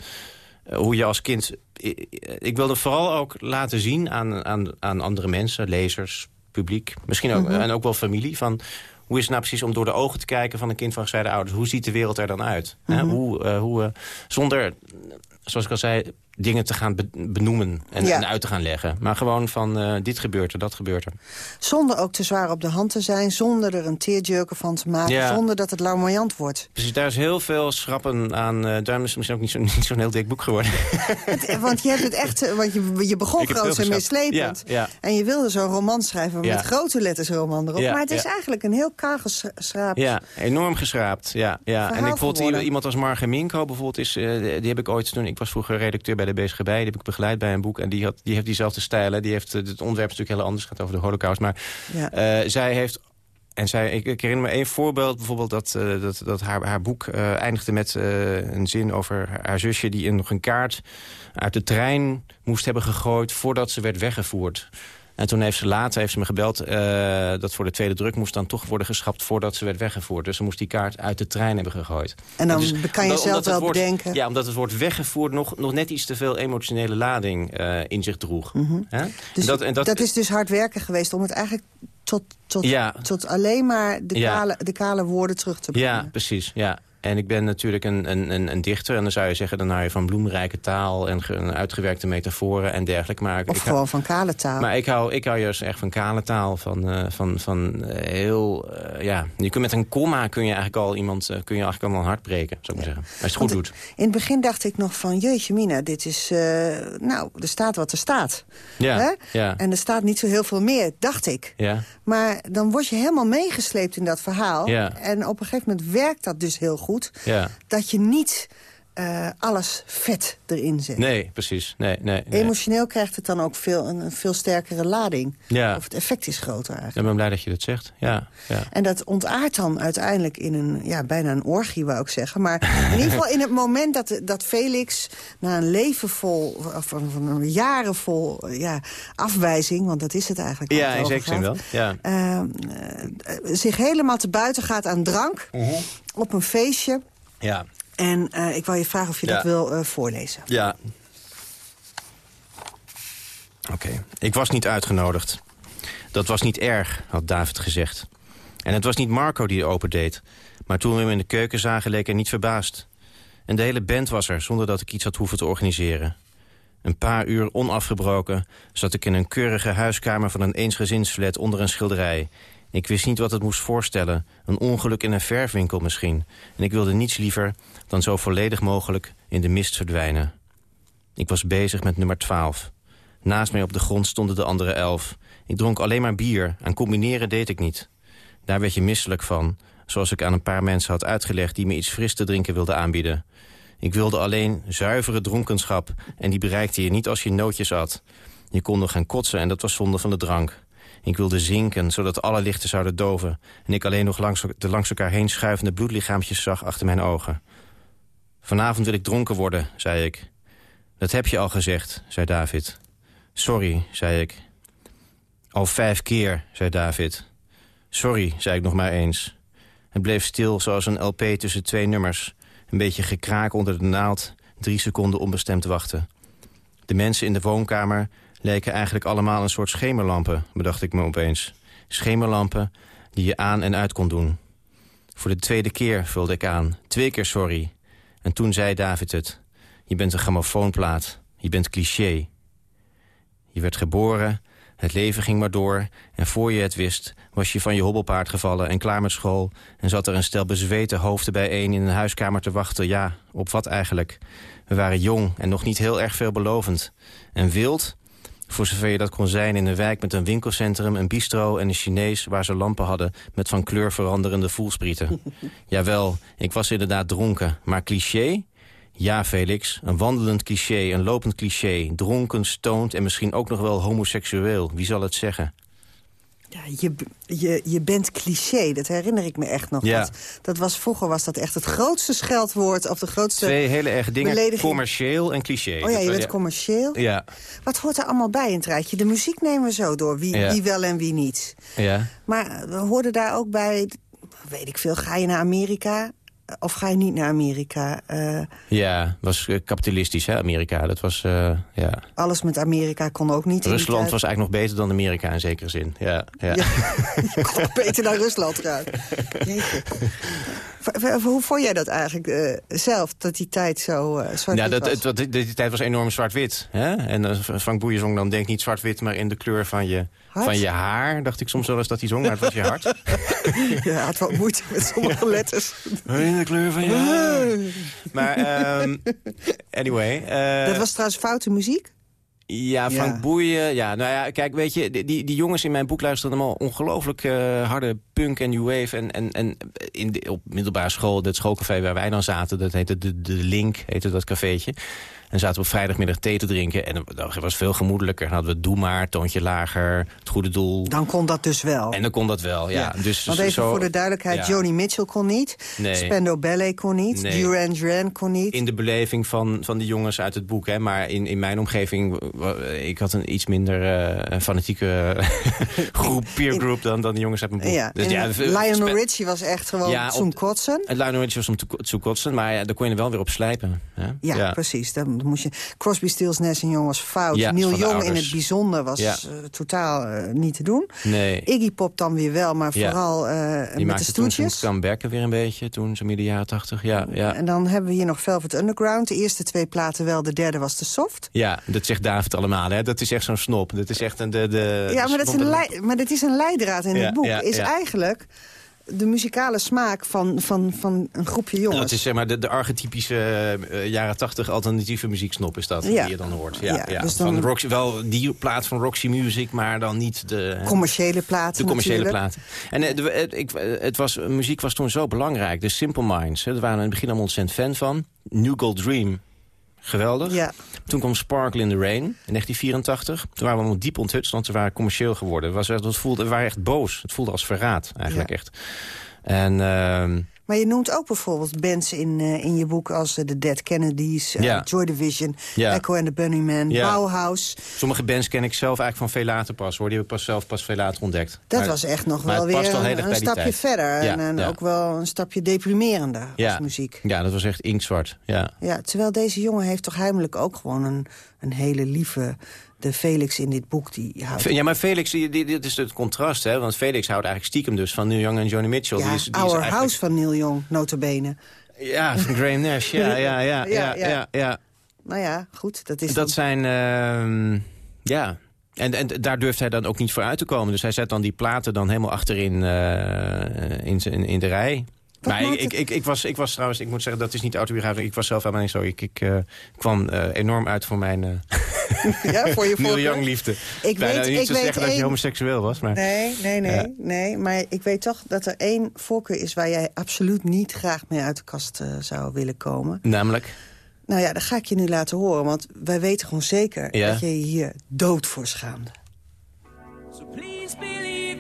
uh, hoe je als kind... Ik, ik, wilde vooral ook laten zien aan, aan, aan andere mensen, lezers, publiek. Misschien ook, mm -hmm. en ook wel familie, van hoe is het nou precies om door de ogen te kijken van een kind van gescheiden ouders? Hoe ziet de wereld er dan uit? Mm -hmm. Hoe, hoe, uh, zonder, zoals ik al zei, dingen te gaan benoemen en, en, uit te gaan leggen. Maar gewoon van uh, dit gebeurt er, dat gebeurt er. Zonder ook te zwaar op de hand te zijn, zonder er een tearjerker van te maken... Ja. zonder dat het larmoyant wordt. Precies, daar is heel veel schrappen aan. Uh, daarom is het misschien ook niet zo'n niet heel dik boek geworden. Het, want je hebt het echt, want je, je begon groot en meeslepend. Ja, en je wilde zo'n roman schrijven met grote letters roman erop. maar het is eigenlijk een heel kaal geschraapt. Ja, enorm geschraapt. Ja, ja. En ik bijvoorbeeld iemand als Marge Minko bijvoorbeeld is, uh, die heb ik ooit toen, ik was vroeger redacteur bij de BSGB. Die heb ik begeleid bij een boek. En die, had, die heeft diezelfde stijl. Hè. Die heeft, het onderwerp is natuurlijk heel anders. Gaat over de holocaust. Maar ja. uh, zij heeft en zij, ik, ik, herinner me één voorbeeld, bijvoorbeeld dat, uh, dat, dat haar, haar boek uh, eindigde met uh, een zin over haar zusje... die nog een kaart uit de trein moest hebben gegooid voordat ze werd weggevoerd. En toen heeft ze later heeft ze me gebeld uh, dat voor de tweede druk moest dan toch worden geschrapt voordat ze werd weggevoerd. Dus ze moest die kaart uit de trein hebben gegooid. En dan dus, kan je zelf wel bedenken. Ja, omdat het woord weggevoerd nog, nog net iets te veel emotionele lading uh, in zich droeg. Mm -hmm. dus en dat, en dat, dat is dus hard werken geweest om het eigenlijk tot, tot, ja. tot alleen maar de, ja. kale, de kale woorden terug te brengen. Ja, precies. Ja. En ik ben natuurlijk een, een, een, dichter. En dan zou je zeggen, dan hou je van bloemrijke taal... en uitgewerkte metaforen en dergelijke. Maar of ik gewoon hou, van kale taal. Maar ik hou, ik hou juist echt van kale taal. Van, uh, van, van uh, heel... Uh, ja, je kunt met een komma kun je eigenlijk al iemand... kun je eigenlijk al een hart breken, zou ik maar zeggen. Als je het goed doet. In het begin dacht ik nog van... Jeetje mina, dit is... nou, er staat wat er staat. Ja, Hè? ja. En er staat niet zo heel veel meer, dacht ik. Ja. Maar dan word je helemaal meegesleept in dat verhaal. Ja. En op een gegeven moment werkt dat dus heel goed. Ja. Dat je niet uh, alles vet erin zet. Nee, precies. Nee, nee, nee, Emotioneel krijgt het dan ook veel, een, een veel sterkere lading. Ja. Of het effect is groter eigenlijk. Ik ben blij dat je dat zegt. Ja, ja. En dat ontaart dan uiteindelijk in een, ja, bijna een orgie, wou ik zeggen. Maar in ieder geval in het moment dat, dat Felix na een leven vol, of van, van jaren vol ja, afwijzing, want dat is het eigenlijk. Ja, in zekere zin wel. Ja. Uh, zich helemaal te buiten gaat aan drank. Mhm. -huh. Op een feestje. Ja. En uh, ik wou je vragen of je ja. dat wil uh, voorlezen. Ja. Oké. Okay. Ik was niet uitgenodigd. Dat was niet erg, had David gezegd. En het was niet Marco die opendeed. Maar toen we hem in de keuken zagen, leek hij niet verbaasd. En de hele band was er, zonder dat ik iets had hoeven te organiseren. Een paar uur onafgebroken zat ik in een keurige huiskamer... van een eensgezinsflat onder een schilderij... Ik wist niet wat het moest voorstellen. Een ongeluk in een verfwinkel misschien. En ik wilde niets liever dan zo volledig mogelijk in de mist verdwijnen. Ik was bezig met nummer 12. Naast mij op de grond stonden de andere elf. Ik dronk alleen maar bier. Aan combineren deed ik niet. Daar werd je misselijk van. zoals ik aan een paar mensen had uitgelegd... die me iets fris te drinken wilden aanbieden. Ik wilde alleen zuivere dronkenschap en die bereikte je niet als je nootjes at. Je kon nog gaan kotsen en dat was zonde van de drank. Ik wilde zinken, zodat alle lichten zouden doven... en ik alleen nog langs, de langs elkaar heen schuivende bloedlichaampjes zag achter mijn ogen. Vanavond wil ik dronken worden, zei ik. Dat heb je al gezegd, zei David. Sorry, zei ik. Al vijf keer, zei David. Sorry, zei ik nog maar eens. Het bleef stil zoals een LP tussen twee nummers. Een beetje gekraak onder de naald, drie seconden onbestemd wachten. De mensen in de woonkamer leken eigenlijk allemaal een soort schemerlampen, bedacht ik me opeens. Schemerlampen die je aan en uit kon doen. Voor de tweede keer vulde ik aan. Twee keer sorry. En toen zei David het. Je bent een grammofoonplaat. Je bent cliché. Je werd geboren, het leven ging maar door... en voor je het wist was je van je hobbelpaard gevallen en klaar met school... en zat er een stel bezweten hoofden bijeen in een huiskamer te wachten. Ja, op wat eigenlijk? We waren jong en nog niet heel erg veelbelovend. En wild, voor zover je dat kon zijn in een wijk met een winkelcentrum, een bistro en een Chinees waar ze lampen hadden met van kleur veranderende voelsprieten. Jawel, ik was inderdaad dronken, maar cliché? Ja, Felix, een wandelend cliché, een lopend cliché. Dronken, stoned en misschien ook nog wel homoseksueel. Wie zal het zeggen? Ja, je, je, je bent cliché, dat herinner ik me echt nog. Ja. Dat, was, vroeger was dat echt het grootste scheldwoord... of de grootste Twee hele erge dingen, belediging. commercieel en cliché. Oh ja, je bent commercieel. Ja, Wat hoort er allemaal bij in het rijtje? De muziek nemen we zo door, wie, Ja. wie wel en wie niet. ja. Maar we hoorden daar ook bij, weet ik veel, ga je naar Amerika... of ga je niet naar Amerika? Eh, ja, was eh, kapitalistisch, hè, Amerika. Dat was, eh, ja. alles met Amerika kon ook niet. Rusland was eigenlijk nog beter dan Amerika in zekere zin. Ja, ja. Ja, je kon beter naar Rusland gaan. Hoe vond jij dat eigenlijk zelf, dat die tijd zo uh, zwart Ja, dat, was? die, die tijd was enorm zwart-wit. En Frank Boeien zong dan denk niet zwart-wit... maar in de kleur van je, Hart? van je haar. Dacht ik soms wel eens dat hij zong, maar het was je hart. Ja, had wat moeite met sommige letters. In de kleur van je haar. Maar, ehm, anyway. eh, Dat was trouwens foute muziek? Ja, Frank Ja. Boeien. Ja, nou ja, kijk, weet je, die, die jongens in mijn boek luisterden allemaal ongelooflijk eh, harde punk en new wave. En, en, en in de, op middelbare school, het schoolcafé waar wij dan zaten, dat heette de, de Link, heette dat cafeetje. En zaten we op vrijdagmiddag thee te drinken. En dat was veel gemoedelijker. Dan hadden we Doe maar, Toontje Lager, Het Goede Doel. Dan kon dat dus wel. En dan kon dat wel, ja. Dus Want even zo, voor de duidelijkheid, ja. Joni Mitchell kon niet. Nee. Spendo Ballet kon niet. Nee. Duran Duran kon niet. In de beleving van, van die jongens uit het boek. Hè. Maar in, in mijn omgeving, ik had een iets minder eh, fanatieke groep, peergroep dan, dan de jongens uit mijn boek. ja. Dus en ja, Lionel Richie was echt gewoon Ja, zo'n kotsen. Het Lionel Richie was om te, kotsen, maar ja, daar kon je er wel weer op slijpen. Hè? Ja, precies. Dan moest je... Crosby, Stills, Nash Young was fout. Ja, Neil Young in het bijzonder was Ja. eh, totaal eh, niet te doen. Nee. Iggy Pop dan weer wel, maar Ja. vooral eh, Die met de maakte stoetjes. comebacken weer een beetje, toen zo midden jaren tachtig. Ja, ja. En dan hebben we hier nog Velvet Underground. De eerste twee platen wel, de derde was te soft. ja, dat zegt David allemaal. Hè? Dat is echt zo'n snop. Dat is echt een... De, de, ja, maar dat, is een maar dat is een leidraad in Ja, het boek. ja, is eigenlijk de muzikale smaak van, van, van een groepje jongens. Dat is zeg maar de, de archetypische eh, jaren tachtig alternatieve muzieksnop is dat, Ja. die je dan hoort. Ja, Ja, ja. dus dan- Van Roxy, wel die plaat van Roxy Music, maar dan niet de... commerciële platen De commerciële natuurlijk. platen. En eh, de- het, ik, eh, het was, muziek was toen zo belangrijk. De Simple Minds, hè, daar waren we in het begin allemaal ontzettend fan van. New Gold Dream, geweldig. Ja. Toen kwam Sparkle in the Rain in 1984. Toen waren we allemaal diep onthutst, want we waren commercieel geworden. Was, echt- het voelde, we waren echt boos. Het voelde als verraad, eigenlijk Ja. echt. En... ehm, Maar je noemt ook bijvoorbeeld bands in, eh, in je boek als eh, de Dead Kennedys, eh, Ja. Joy Division, Ja. Echo and the Bunnymen, Ja. Bauhaus. Sommige bands ken ik zelf eigenlijk van veel later pas. hoor. Die heb ik pas zelf pas veel later ontdekt. Dat Maar- was echt nog wel weer wel een, een stapje tijd. verder. En ook wel een stapje deprimerender ja. als muziek. Ja, dat was echt inktzwart. Ja. Ja, terwijl deze jongen heeft toch heimelijk ook gewoon een, een hele lieve... de Felix in dit boek, die houdt... Ja, maar Felix, dit is het contrast, hè? Want Felix houdt eigenlijk stiekem dus van Neil Young en Johnny Mitchell. ja, die is, die is Our eigenlijk- House van Neil Young, notabene. Ja, van Graham Nash. Ja, ja, ja, ja, Ja, ja, ja. ja, Nou ja, goed, dat is... Dat zijn, ehm, ja... En, en daar durft hij dan ook niet voor uit te komen. Dus hij zet dan die platen dan helemaal achterin in, in, in de rij. Maar ik, ik, het- ik, ik, was, ik was trouwens, ik moet zeggen, dat is niet autobiografisch. Ik was zelf helemaal niet zo. Ik, ik eh, kwam eh, enorm uit voor mijn, eh, ja, voor je Neil Young liefde. Ik Bijna weet, niet ik weet zeggen dat je homoseksueel was. Maar... Nee, nee, nee, nee. Maar ik weet toch dat er één voorkeur is... waar jij absoluut niet graag mee uit de kast uh, zou willen komen. Namelijk? Nou ja, dat ga ik je nu laten horen. Want wij weten gewoon zeker dat je je hier dood voor schaamde.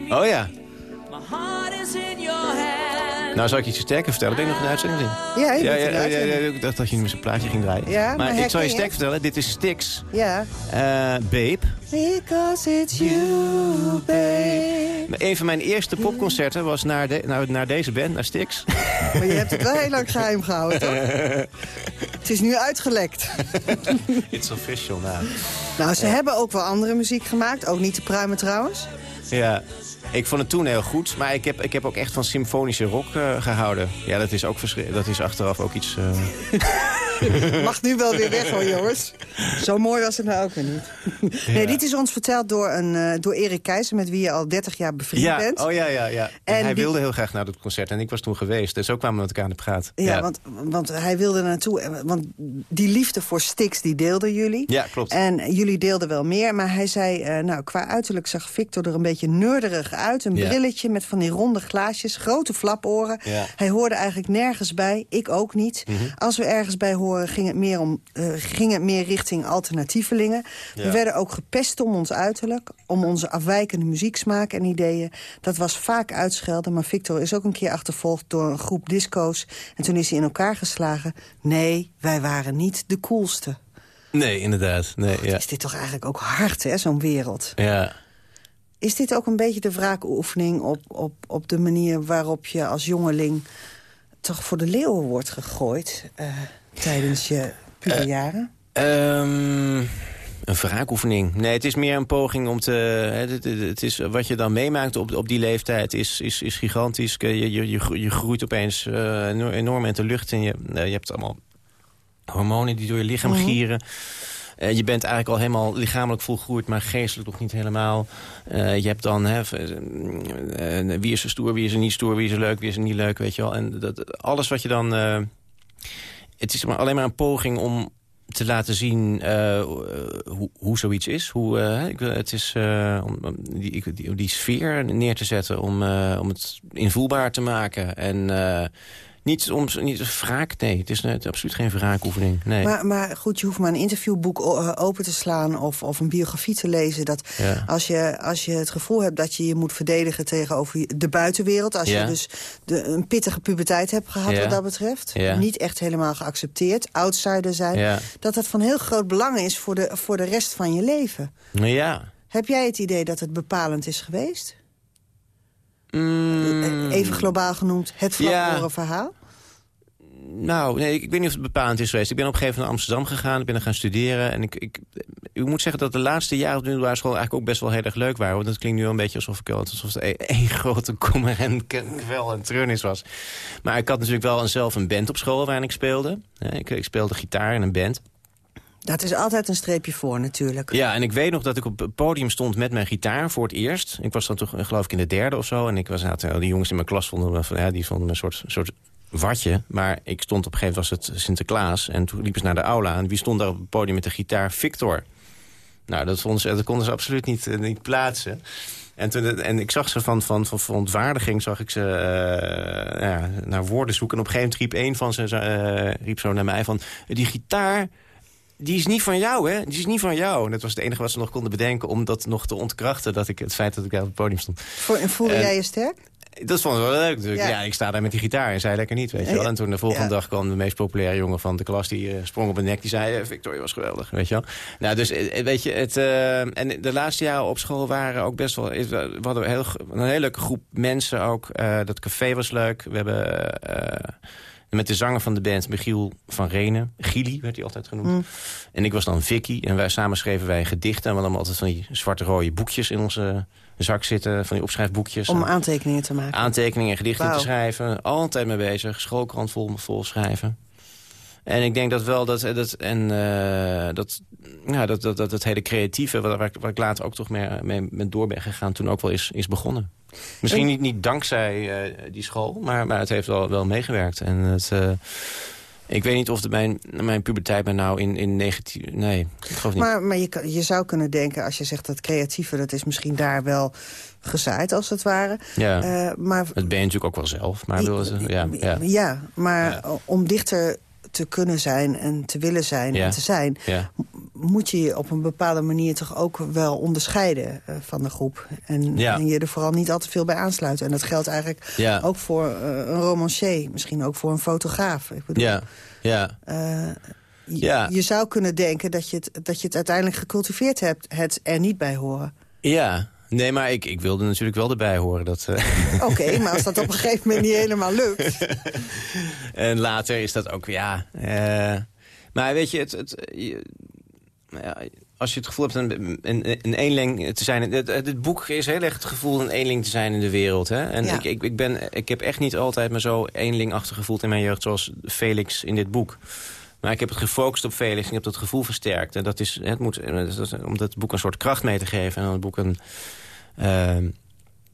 Oh ja. Nou, zal ik je iets sterker vertellen? Ben je nog een uitzending in? Ja, ja, ja, ik dacht dat je nu met zo'n plaatje ging draaien. Ja, maar, ik zal je sterk vertellen, dit is Stix. Ja. Uh, Babe. Because it's you, babe. Een van mijn eerste popconcerten was naar, de, naar, naar deze band, naar Stix. Maar je hebt het wel heel lang geheim gehouden, toch? het is nu uitgelekt. It's official, nou. Nou, ze hebben ook wel andere muziek gemaakt. Ook niet te pruimen trouwens. Ja, ik vond het toen heel goed, maar ik heb, ik heb ook echt van symfonische rock uh, gehouden. Ja, dat is, ook dat is achteraf ook iets... Uh... Mag nu wel weer weg hoor, jongens. Zo mooi was het nou ook weer niet. Nee, dit is ons verteld door, een, uh, door Erik Keizer... met wie je al 30 jaar bevriend ja. bent. Oh ja, ja, ja. En, hij wilde heel graag naar dat concert en ik was toen geweest. Dus zo kwamen we met elkaar aan de praat. Ja, ja, Want, want hij wilde naartoe. Want die liefde voor Stix, die deelden jullie. Ja, klopt. En jullie deelden wel meer. Maar hij zei, nou, qua uiterlijk zag Victor er een beetje neurderig uit. Een brilletje met van die ronde glaasjes, grote flaporen. Hij hoorde eigenlijk nergens bij, ik ook niet. Mhm. Als we ergens bij horen, ging het meer, om, uh, ging het meer richting alternatievelingen. We werden ook gepest om ons uiterlijk, om onze afwijkende muzieksmaak en ideeën. Dat was vaak uitschelden, maar Victor is ook een keer achtervolgd door een groep disco's. En toen is hij in elkaar geslagen. Nee, wij waren niet de coolste. Nee, inderdaad. Nee, ja. Is dit toch eigenlijk ook hard, hè, zo'n wereld? Ja. Is dit ook een beetje de wraakoefening op, op, op de manier waarop je als jongeling... toch voor de leeuwen wordt gegooid uh, tijdens je puberjaren? Uh, um, een wraakoefening. Nee, het is meer een poging om te... Het, het, is, wat je dan meemaakt op, op die leeftijd is, is, is gigantisch. Je, je, je, groeit opeens uh, enorm in de lucht en je, je hebt allemaal hormonen die door je lichaam mhm. gieren. Uh, je bent eigenlijk al helemaal lichamelijk volgroeid, maar geestelijk nog niet helemaal. Uh, je hebt dan, hè, uh, wie is er stoer, wie is er niet stoer, wie is er leuk, wie is er niet leuk, weet je wel. En dat, alles wat je dan... het is alleen maar een poging om te laten zien hoe, hoe zoiets is. Hoe, het is om die, die, die, sfeer neer te zetten, om, om het invoelbaar te maken. En niet om niet wraak, nee. Het is, net absoluut geen wraakoefening. Nee. Maar, maar goed, je hoeft maar een interviewboek eh, open te slaan... of, of een biografie te lezen. Dat als, je, als je het gevoel hebt dat je je moet verdedigen tegenover de buitenwereld... als je dus de, een pittige puberteit hebt gehad wat dat betreft... niet echt helemaal geaccepteerd, outsider zijn... dat dat van heel groot belang is voor de, voor de rest van je leven. Ja. Heb jij het idee dat het bepalend is geweest? Mm. Even globaal genoemd, het verloren verhaal? Nou, nee, ik, weet niet of het bepalend is geweest. Ik ben op een gegeven moment naar Amsterdam gegaan. Ik ben er gaan studeren. En ik, ik, ik moet zeggen dat de laatste jaren op de middelbare school... eigenlijk ook best wel heel erg leuk waren. Want het klinkt nu wel een beetje alsof, ik, alsof het één, één grote kommer en kwel en treurnis was. Maar ik had natuurlijk wel een, zelf een band op school waarin ik speelde. Ik, ik speelde gitaar in een band. Dat is altijd een streepje voor natuurlijk. Ja, en ik weet nog dat ik op het podium stond met mijn gitaar voor het eerst. Ik was dan toch geloof ik in de derde of zo. En ik was, nou, die jongens in mijn klas vonden me, van, ja, die vonden me een soort, soort watje. Maar ik stond op een gegeven moment, was het Sinterklaas. En toen liepen ze naar de aula. En wie stond daar op het podium met de gitaar? Victor. Nou, dat, ze, dat konden ze absoluut niet, eh, niet plaatsen. En, toen, en ik zag ze van, van, van verontwaardiging, zag ik ze ja, naar woorden zoeken. En op een gegeven moment riep een van ze riep zo naar mij van... die gitaar, die is niet van jou, hè? Die is niet van jou. En dat was het enige wat ze nog konden bedenken... om dat nog te ontkrachten, dat ik, het feit dat ik op het podium stond. En voelde jij je sterk? Dat vond ik wel leuk natuurlijk. Ja. ik sta daar met die gitaar en zij lekker niet, weet je wel. En toen de volgende dag kwam de meest populaire jongen van de klas... die uh, sprong op mijn nek, die zei, uh, Victor, je was geweldig, weet je wel. Nou, dus eh, weet je, het, en de laatste jaren op school waren ook best wel... We hadden heel, een hele leuke groep mensen ook. dat café was leuk. We hebben met de zanger van de band, Michiel van Renen. Gili werd hij altijd genoemd. Mm. En ik was dan Vicky. En wij samen schreven wij gedichten. En we hadden altijd van die zwarte-rode boekjes in onze zak zitten. Van die opschrijfboekjes. Om aantekeningen te maken. Aantekeningen en gedichten te schrijven. Altijd mee bezig. Schoolkrant vol, vol schrijven. En ik denk dat wel dat, dat, en, uh, dat, ja, dat, dat, dat het hele creatieve... waar, waar ik later ook toch mee, mee, mee door ben gegaan... toen ook wel is, is begonnen. Misschien niet, niet dankzij uh, die school, maar, maar het heeft wel, wel meegewerkt. En het, uh, Ik weet niet of de, mijn, mijn puberteit me nou in, in negatief... Nee, ik geloof niet. Maar, maar je, je zou kunnen denken, als je zegt dat creatieve... dat is misschien daar wel gezaaid, als het ware. Ja, uh, maar, dat ben je natuurlijk ook wel zelf. Maar ja, ja. ja, maar om dichter te kunnen zijn en te willen zijn en te zijn... moet je je op een bepaalde manier toch ook wel onderscheiden uh, van de groep. En, en, je er vooral niet al te veel bij aansluiten. En dat geldt eigenlijk ook voor uh, een romancier. Misschien ook voor een fotograaf. Ik bedoel, ja, ja. Uh, ja. Je zou kunnen denken dat je, het, dat je het uiteindelijk gecultiveerd hebt... het er niet bij horen. Ja, Nee, maar ik, ik wilde natuurlijk wel erbij horen. dat. Uh... Oké, maar als dat op een gegeven moment niet helemaal lukt... en later is dat ook, ja... Uh... maar weet je, het, het, ja, als je het gevoel hebt een, een, een eenling te zijn... Het, het, boek is heel erg het gevoel een eenling te zijn in de wereld. Hè? En ik, ik, ik, ben, ik heb echt niet altijd me zo eenlingachtig gevoeld in mijn jeugd... zoals Felix in dit boek. Maar ik heb het gefocust op Felix en ik heb dat gevoel versterkt. En dat is, het moet, om dat boek een soort kracht mee te geven. En dan het boek een... Uh,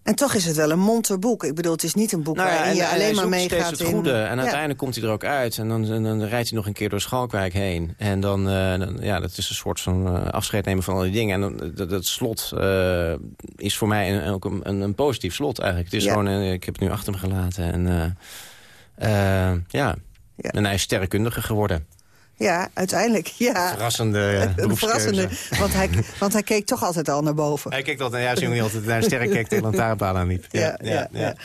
en toch is het wel een monterboek. Ik bedoel, het is niet een boek nou ja, waarin je alleen maar meegaat het goede. En uiteindelijk komt hij er ook uit. En dan, dan, rijdt hij nog een keer door Schalkwijk heen. En dan, uh, dan ja, dat is een soort van uh, afscheid nemen van al die dingen. En dan, dat, dat slot uh, is voor mij een, ook een, een, positief slot eigenlijk. Het is gewoon, ik heb het nu achter me gelaten. En ja. ja, en hij is sterrenkundige geworden. Ja, uiteindelijk, ja. Verrassende uh, Verrassende, want hij, want hij keek toch altijd al naar boven. Hij keek altijd, ja, jongen altijd naar sterren keek tegen lantaarnpaal aan niet. Ja, ja, ja,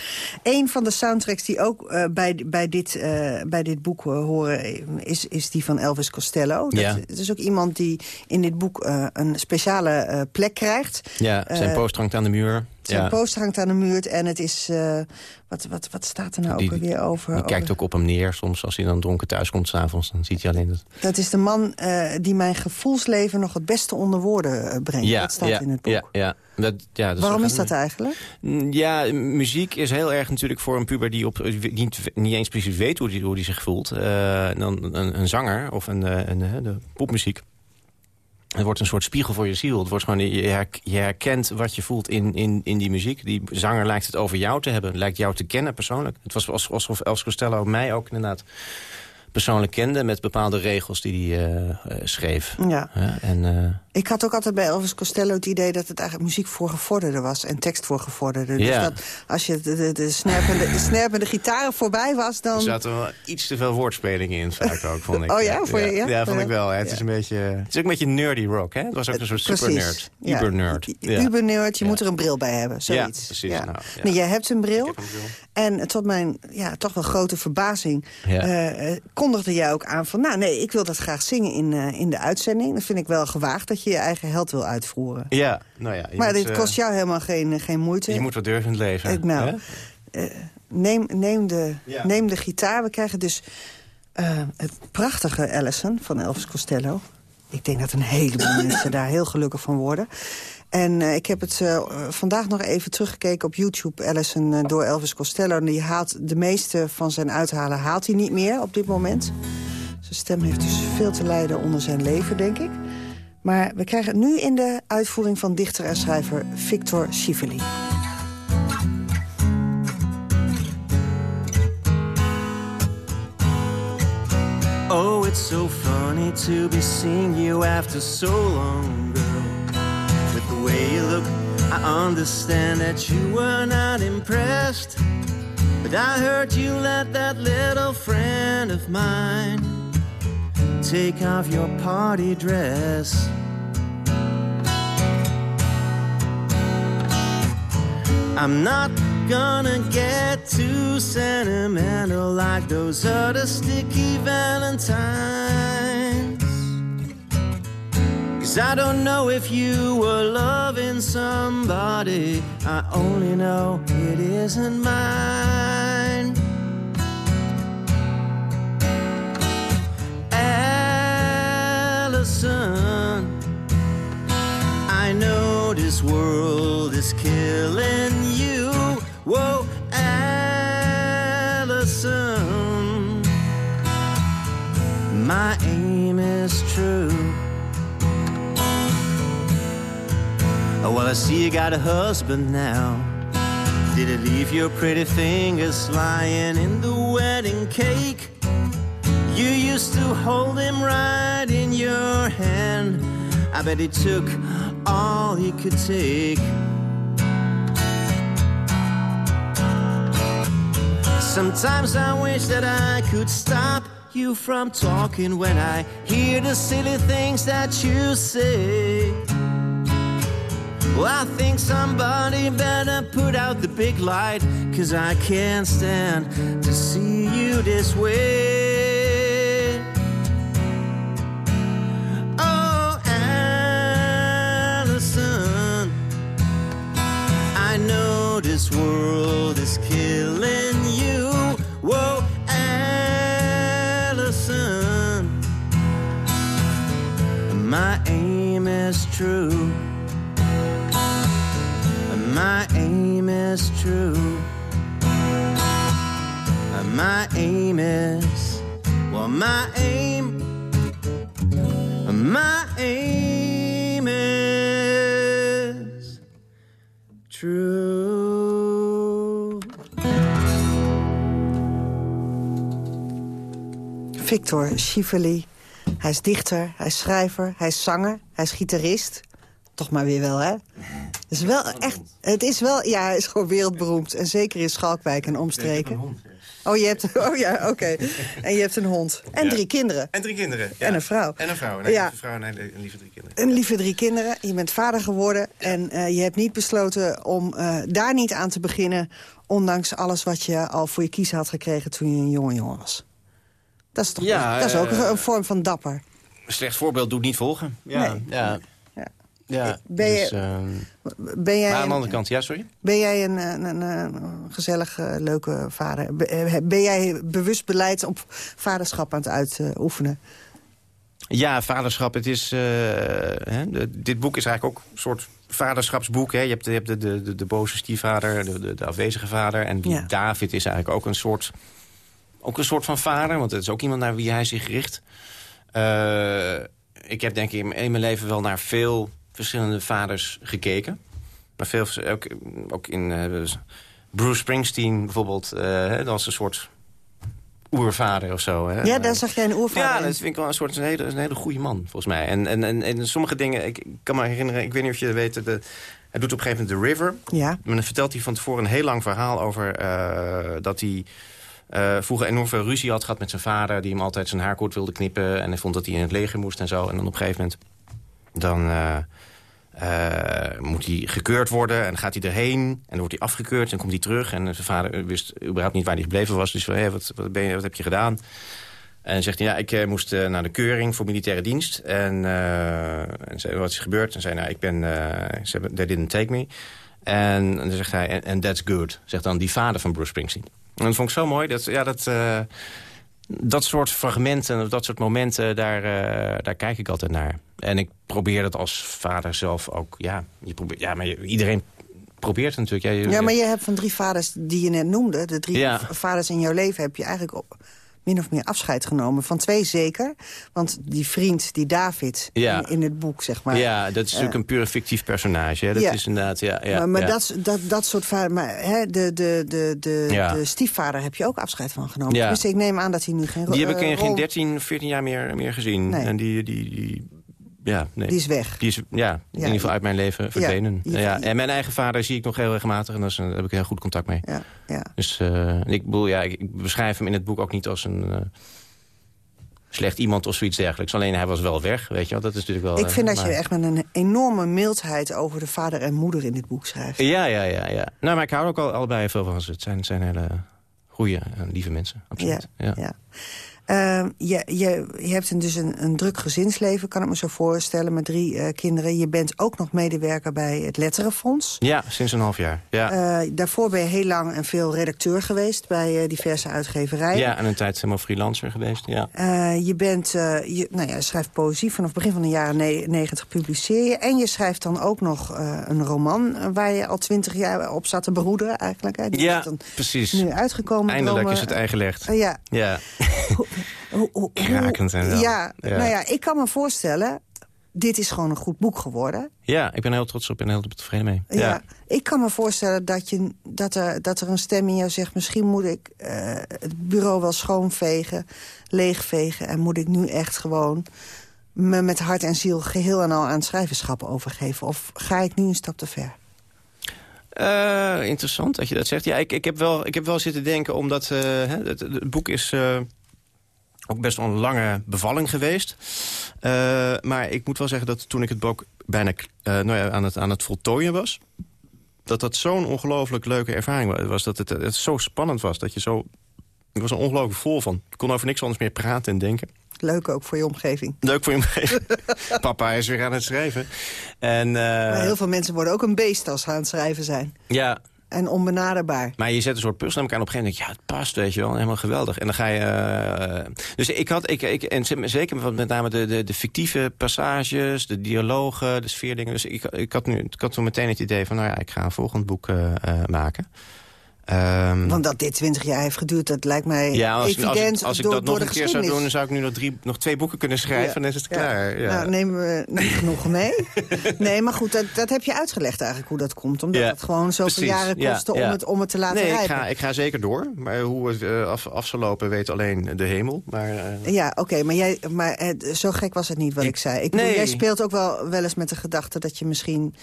Een van de soundtracks die ook uh, bij, bij, dit, uh, bij dit boek horen is, is die van Elvis Costello. Dat, ja. is ook iemand die in dit boek een speciale plek krijgt. Ja, zijn poster hangt aan de muur. Zijn ja. poster hangt aan de muur en het is... Uh, wat, wat, wat staat er nou ook weer over? Hij kijkt ook op hem neer soms. Als hij dan dronken thuis komt s'avonds, dan ziet hij alleen... Dat, dat is de man uh, die mijn gevoelsleven nog het beste onder woorden uh, brengt. Ja, dat staat ja, in het boek. Ja, ja. Dat, ja, dat Waarom is, is dat eigenlijk? Mm, ja, muziek is heel erg natuurlijk voor een puber die op, niet, niet eens precies weet hoe hij hoe die zich voelt. dan een, een, zanger of een, een, een de popmuziek het wordt een soort spiegel voor je ziel. Het wordt gewoon, je, herkent wat je voelt in, in, in die muziek. Die zanger lijkt het over jou te hebben. Lijkt jou te kennen persoonlijk. Het was alsof Els Costello mij ook inderdaad persoonlijk kende... met bepaalde regels die hij uh, schreef. Ja. en, uh, ik had ook altijd bij Elvis Costello het idee dat het eigenlijk muziek voor gevorderden was... en tekst voor gevorderden. Dus ja. Dus dat als je de, de, de, snerpende, de snerpende gitaren voorbij was, dan... Er zaten wel iets te veel woordspelingen in vaak ook, vond ik. Oh ja? Voor je, ja? ja, vond ik wel. Het, is een beetje, het is ook een beetje nerdy rock, hè? Het was ook een soort super nerd. Uber nerd. Uber nerd, je moet er een bril bij hebben, zoiets. Ja, precies. Nou, nee, jij hebt een bril. Een bril. En tot mijn ja, toch wel grote verbazing uh, kondigde jij ook aan van... nou nee, ik wil dat graag zingen in, uh, in de uitzending. Dat vind ik wel gewaagd dat je je eigen held wil uitvoeren. Ja, nou ja. Maar dit kost jou helemaal geen, geen moeite. Je moet wat durven leven. Ik, nou, neem, neem, de, neem de gitaar. We krijgen dus het prachtige Allison van Elvis Costello. Ik denk dat een heleboel mensen daar heel gelukkig van worden. En uh, ik heb het uh, vandaag nog even teruggekeken op YouTube, Allison, uh, door Elvis Costello. En die haalt de meeste van zijn uithalen haalt hij niet meer op dit moment. Zijn stem heeft dus veel te lijden onder zijn leven, denk ik. Maar we krijgen het nu in de uitvoering van dichter en schrijver Victor Schiveli. Oh, it's so funny to be seeing you after so long, girl. With the way you look, I understand that you were not impressed. But I heard you let that little friend of mine take off your party dress. I'm not gonna get too sentimental like those other sticky valentines. Cause I don't know if you were loving somebody, I only know it isn't mine. Allison, I know this world is killing you. Whoa, Allison, my aim is true. Oh, well, I see you got a husband now. Did it leave your pretty fingers lying in the wedding cake? You used to hold him right in your hand. I bet he took all he could take. Sometimes I wish that I could stop you from talking when I hear the silly things that you say. Well, I think somebody better put out the big light, cause I can't stand to see you this way. This world is killing you. Whoa, Allison, my aim is true. My aim is true. My aim is, well, my aim, my aim Victor Schively. Hij is dichter, hij is schrijver, hij is zanger, hij is gitarist. Toch maar weer wel, hè? Het is wel echt... Het is wel... Ja, hij is gewoon wereldberoemd. En zeker in Schalkwijk en omstreken. Oh, je hebt... Oh ja, oké. En je hebt een hond. En Ja. drie kinderen. En drie kinderen. ja. En een vrouw. En een vrouw. En een Ja. vrouw en een een lieve drie kinderen. Een lieve drie kinderen. Je bent vader geworden. En eh, je hebt niet besloten om eh, daar niet aan te beginnen... ondanks alles wat je al voor je kiezen had gekregen toen je een jonge jongen was. Dat is toch Ja, dat is ook eh, een, vorm van dapper. Een slecht voorbeeld doet niet volgen. Ja, Nee. ja. Ja. Ben je- dus, ehm, Ben jij, maar aan de andere kant, ja, sorry? ben jij een, een, een, een gezellig, eh, leuke vader? Eh, Ben jij bewust beleid op vaderschap aan het uitoefenen? Ja, vaderschap. Het is, eh, hè, de- dit boek is eigenlijk ook een soort vaderschapsboek. Hè. Je hebt, de, je hebt de, de, de, de boze stiefvader, de, de, de afwezige vader. En die Ja. David is eigenlijk ook een soort, ook een soort van vader. Want het is ook iemand naar wie hij zich richt. Eh, ik heb denk ik in mijn leven wel naar veel verschillende vaders gekeken. Maar veel, ook, ook in eh, Bruce Springsteen bijvoorbeeld. hè, dat was een soort oervader of zo. Hè. Ja, daar zag jij een oervader Ja, dat vind ik wel een soort een hele, een hele goede man, volgens mij. En, en, en, en sommige dingen, ik, ik kan me herinneren, ik weet niet of je weet, de, hij doet op een gegeven moment The River. Ja. Maar dan vertelt hij van tevoren een heel lang verhaal over dat hij eh, vroeger enorm veel ruzie had gehad met zijn vader, die hem altijd zijn haar kort wilde knippen. En hij vond dat hij in het leger moest en zo. En dan op een gegeven moment, dan eh, eh, moet hij gekeurd worden. En gaat hij erheen en dan wordt hij afgekeurd. En dan komt hij terug en zijn vader wist überhaupt niet waar hij gebleven was. Dus van, wat, wat, ben je, wat heb je gedaan? En zegt hij, ja, ik moest naar de keuring voor militaire dienst. En, en zei, wat is er gebeurd? En zei, nou, ik ben, they didn't take me. En, dan zegt hij, and that's good. Zegt dan die vader van Bruce Springsteen. En dat vond ik zo mooi. Dat, ja, dat, eh, dat soort fragmenten, of dat soort momenten, daar, eh, daar kijk ik altijd naar. En ik probeer dat als vader zelf ook, ja, je probeert, ja maar je- iedereen probeert het natuurlijk. Ja, je- Ja, maar je hebt van drie vaders die je net noemde... de drie Ja. vaders in jouw leven heb je eigenlijk op, min of meer afscheid genomen. Van twee zeker, want die vriend, die David, Ja. in, in het boek, zeg maar... ja, dat is natuurlijk eh, een pure fictief personage. Hè? Dat ja. is inderdaad, ja. ja maar maar. Dat, dat, dat soort vader, maar hè, de, de, de, de, de stiefvader heb je ook afscheid van genomen. Ja. Dus ik neem aan dat hij nu geen Die heb ik eh, in geen rol- 13, 14 jaar meer, meer gezien. Nee. En die, die, die, ja, nee. Die is weg. Die is ja, in ieder geval uit mijn leven verdwenen. Ja, en mijn eigen vader zie ik nog heel regelmatig. En daar heb ik heel goed contact mee. Ja, ja. Dus eh, ik, bedoel, ja, ik, beschrijf hem in het boek ook niet als een eh, slecht iemand of zoiets dergelijks. Alleen hij was wel weg, weet je wel. Dat is natuurlijk wel... Ik eh, vind dat maar- je echt met een enorme mildheid over de vader en moeder in dit boek schrijft. Ja, ja, ja, ja. Nou, maar ik hou ook al, allebei veel van ze. Het zijn, het zijn hele goede en lieve mensen, absoluut. Ja, ja. Ehm, je, je, je hebt een, dus een, een druk gezinsleven, kan ik me zo voorstellen, met drie eh, kinderen. Je bent ook nog medewerker bij het Letterenfonds. Ja, sinds een half jaar. Ja, Eh, daarvoor ben je heel lang en veel redacteur geweest bij eh, diverse uitgeverijen. ja en een tijd helemaal freelancer geweest. Ja. Je, bent, je, nou ja, je schrijft poëzie, vanaf begin van de jaren ne- negentig publiceer je. En je schrijft dan ook nog een roman waar je al twintig jaar op zat te beroederen eigenlijk. Hè. Die Ja, is dan precies. nu uitgekomen. Eindelijk Dromen- is het eigenlegd. Ja, Ja. Hoe- hoe- Krakend en wel. Ja, Ja. nou ja, ik kan me voorstellen dit is gewoon een goed boek geworden. Ja, ik ben heel trots op en heel tevreden mee. Ja. ja. Ik kan me voorstellen dat, je, dat, er, dat er een stem in jou zegt... misschien moet ik uh, het bureau wel schoonvegen, leegvegen... en moet ik nu echt gewoon me met hart en ziel geheel en al aan schrijverschap overgeven? Of ga ik nu een stap te ver? Uh, interessant dat je dat zegt. Ja, ik, ik, heb, wel, ik heb wel zitten denken, omdat uh, het, het, boek is uh, ook best wel een lange bevalling geweest. maar ik moet wel zeggen dat toen ik het boek bijna nou ja, aan, het, aan het voltooien was... dat dat zo'n ongelooflijk leuke ervaring was. Dat het, het zo spannend was. Dat je zo, ik was er ongelooflijk vol van. Ik kon over niks anders meer praten en denken. Leuk ook voor je omgeving. Leuk voor je omgeving. Papa is weer aan het schrijven. En, uh... maar heel veel mensen worden ook een beest als ze aan het schrijven zijn. Ja. En onbenaderbaar. Maar je zet een soort puzzel aan elkaar en op een gegeven moment denk je... ja, het past, weet je wel, helemaal geweldig. En dan ga je... Uh... dus ik had, ik, ik, en zeker met name de, de, de fictieve passages, de dialogen, de sfeerdingen. Dus ik, ik, had nu, ik had toen meteen het idee van, nou ja, ik ga een volgend boek uh, maken. Um, Want dat dit twintig jaar heeft geduurd, dat lijkt mij ja, als, evident als, als, ik dat nog een keer zou doen... dan zou ik nu nog, drie, nog twee boeken kunnen schrijven en dan is het klaar. Ja. Nou, nemen we niet genoeg mee. nee, maar goed, dat, dat heb je uitgelegd eigenlijk hoe dat komt. Omdat het gewoon zoveel jaren kostte om, het, om het te laten nee, rijpen. Ik ga, ik ga zeker door. Maar hoe het uh, af, af zal lopen weet alleen de hemel. Maar, uh... Ja, oké, maar, jij, maar uh, zo gek was het niet wat ik, ik zei. Ik nee. jij speelt ook wel, wel eens met de gedachte dat je misschien...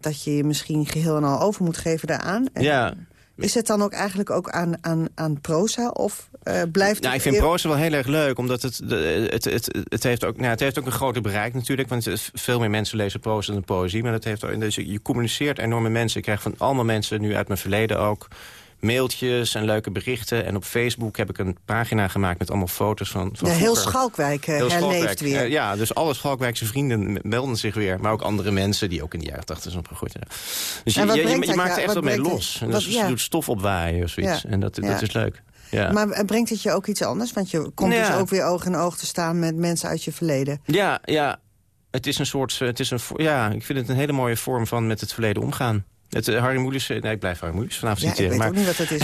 dat je je misschien geheel en al over moet geven daaraan. En, ja, is het dan ook eigenlijk ook aan, aan, aan proza? Of uh, blijft nou, ik vind proza wel heel erg leuk, omdat het, het, het, het, heeft ook, nou, het heeft ook een groter bereik natuurlijk. Want veel meer mensen lezen proza dan poëzie. Maar dat heeft, dus je communiceert enorme mensen. Ik krijg van allemaal mensen, nu uit mijn verleden ook mailtjes en leuke berichten. En op Facebook heb ik een pagina gemaakt met allemaal foto's van, van ja, Heel Schalkwijk heel herleeft weer. Uh, ja, dus alle Schalkwijkse vrienden melden zich weer. Maar ook andere mensen die ook in de jaren tachtig zijn opgegroeid. Dus je, je, je, je, maakt er echt wel mee los. En dus je doet stof opwaaien of zoiets. En dat, dat is leuk. Ja. Maar brengt het je ook iets anders? Want je komt dus ook weer oog in oog te staan met mensen uit je verleden. Ja, ja. Het is een soort, het is een, ja, ik vind het een hele mooie vorm van met het verleden omgaan. Het, uh, Harry Moelis, eh, nee, ik blijf Harry Moelis vanavond ja, citeren. ik weet ook niet wat dat is.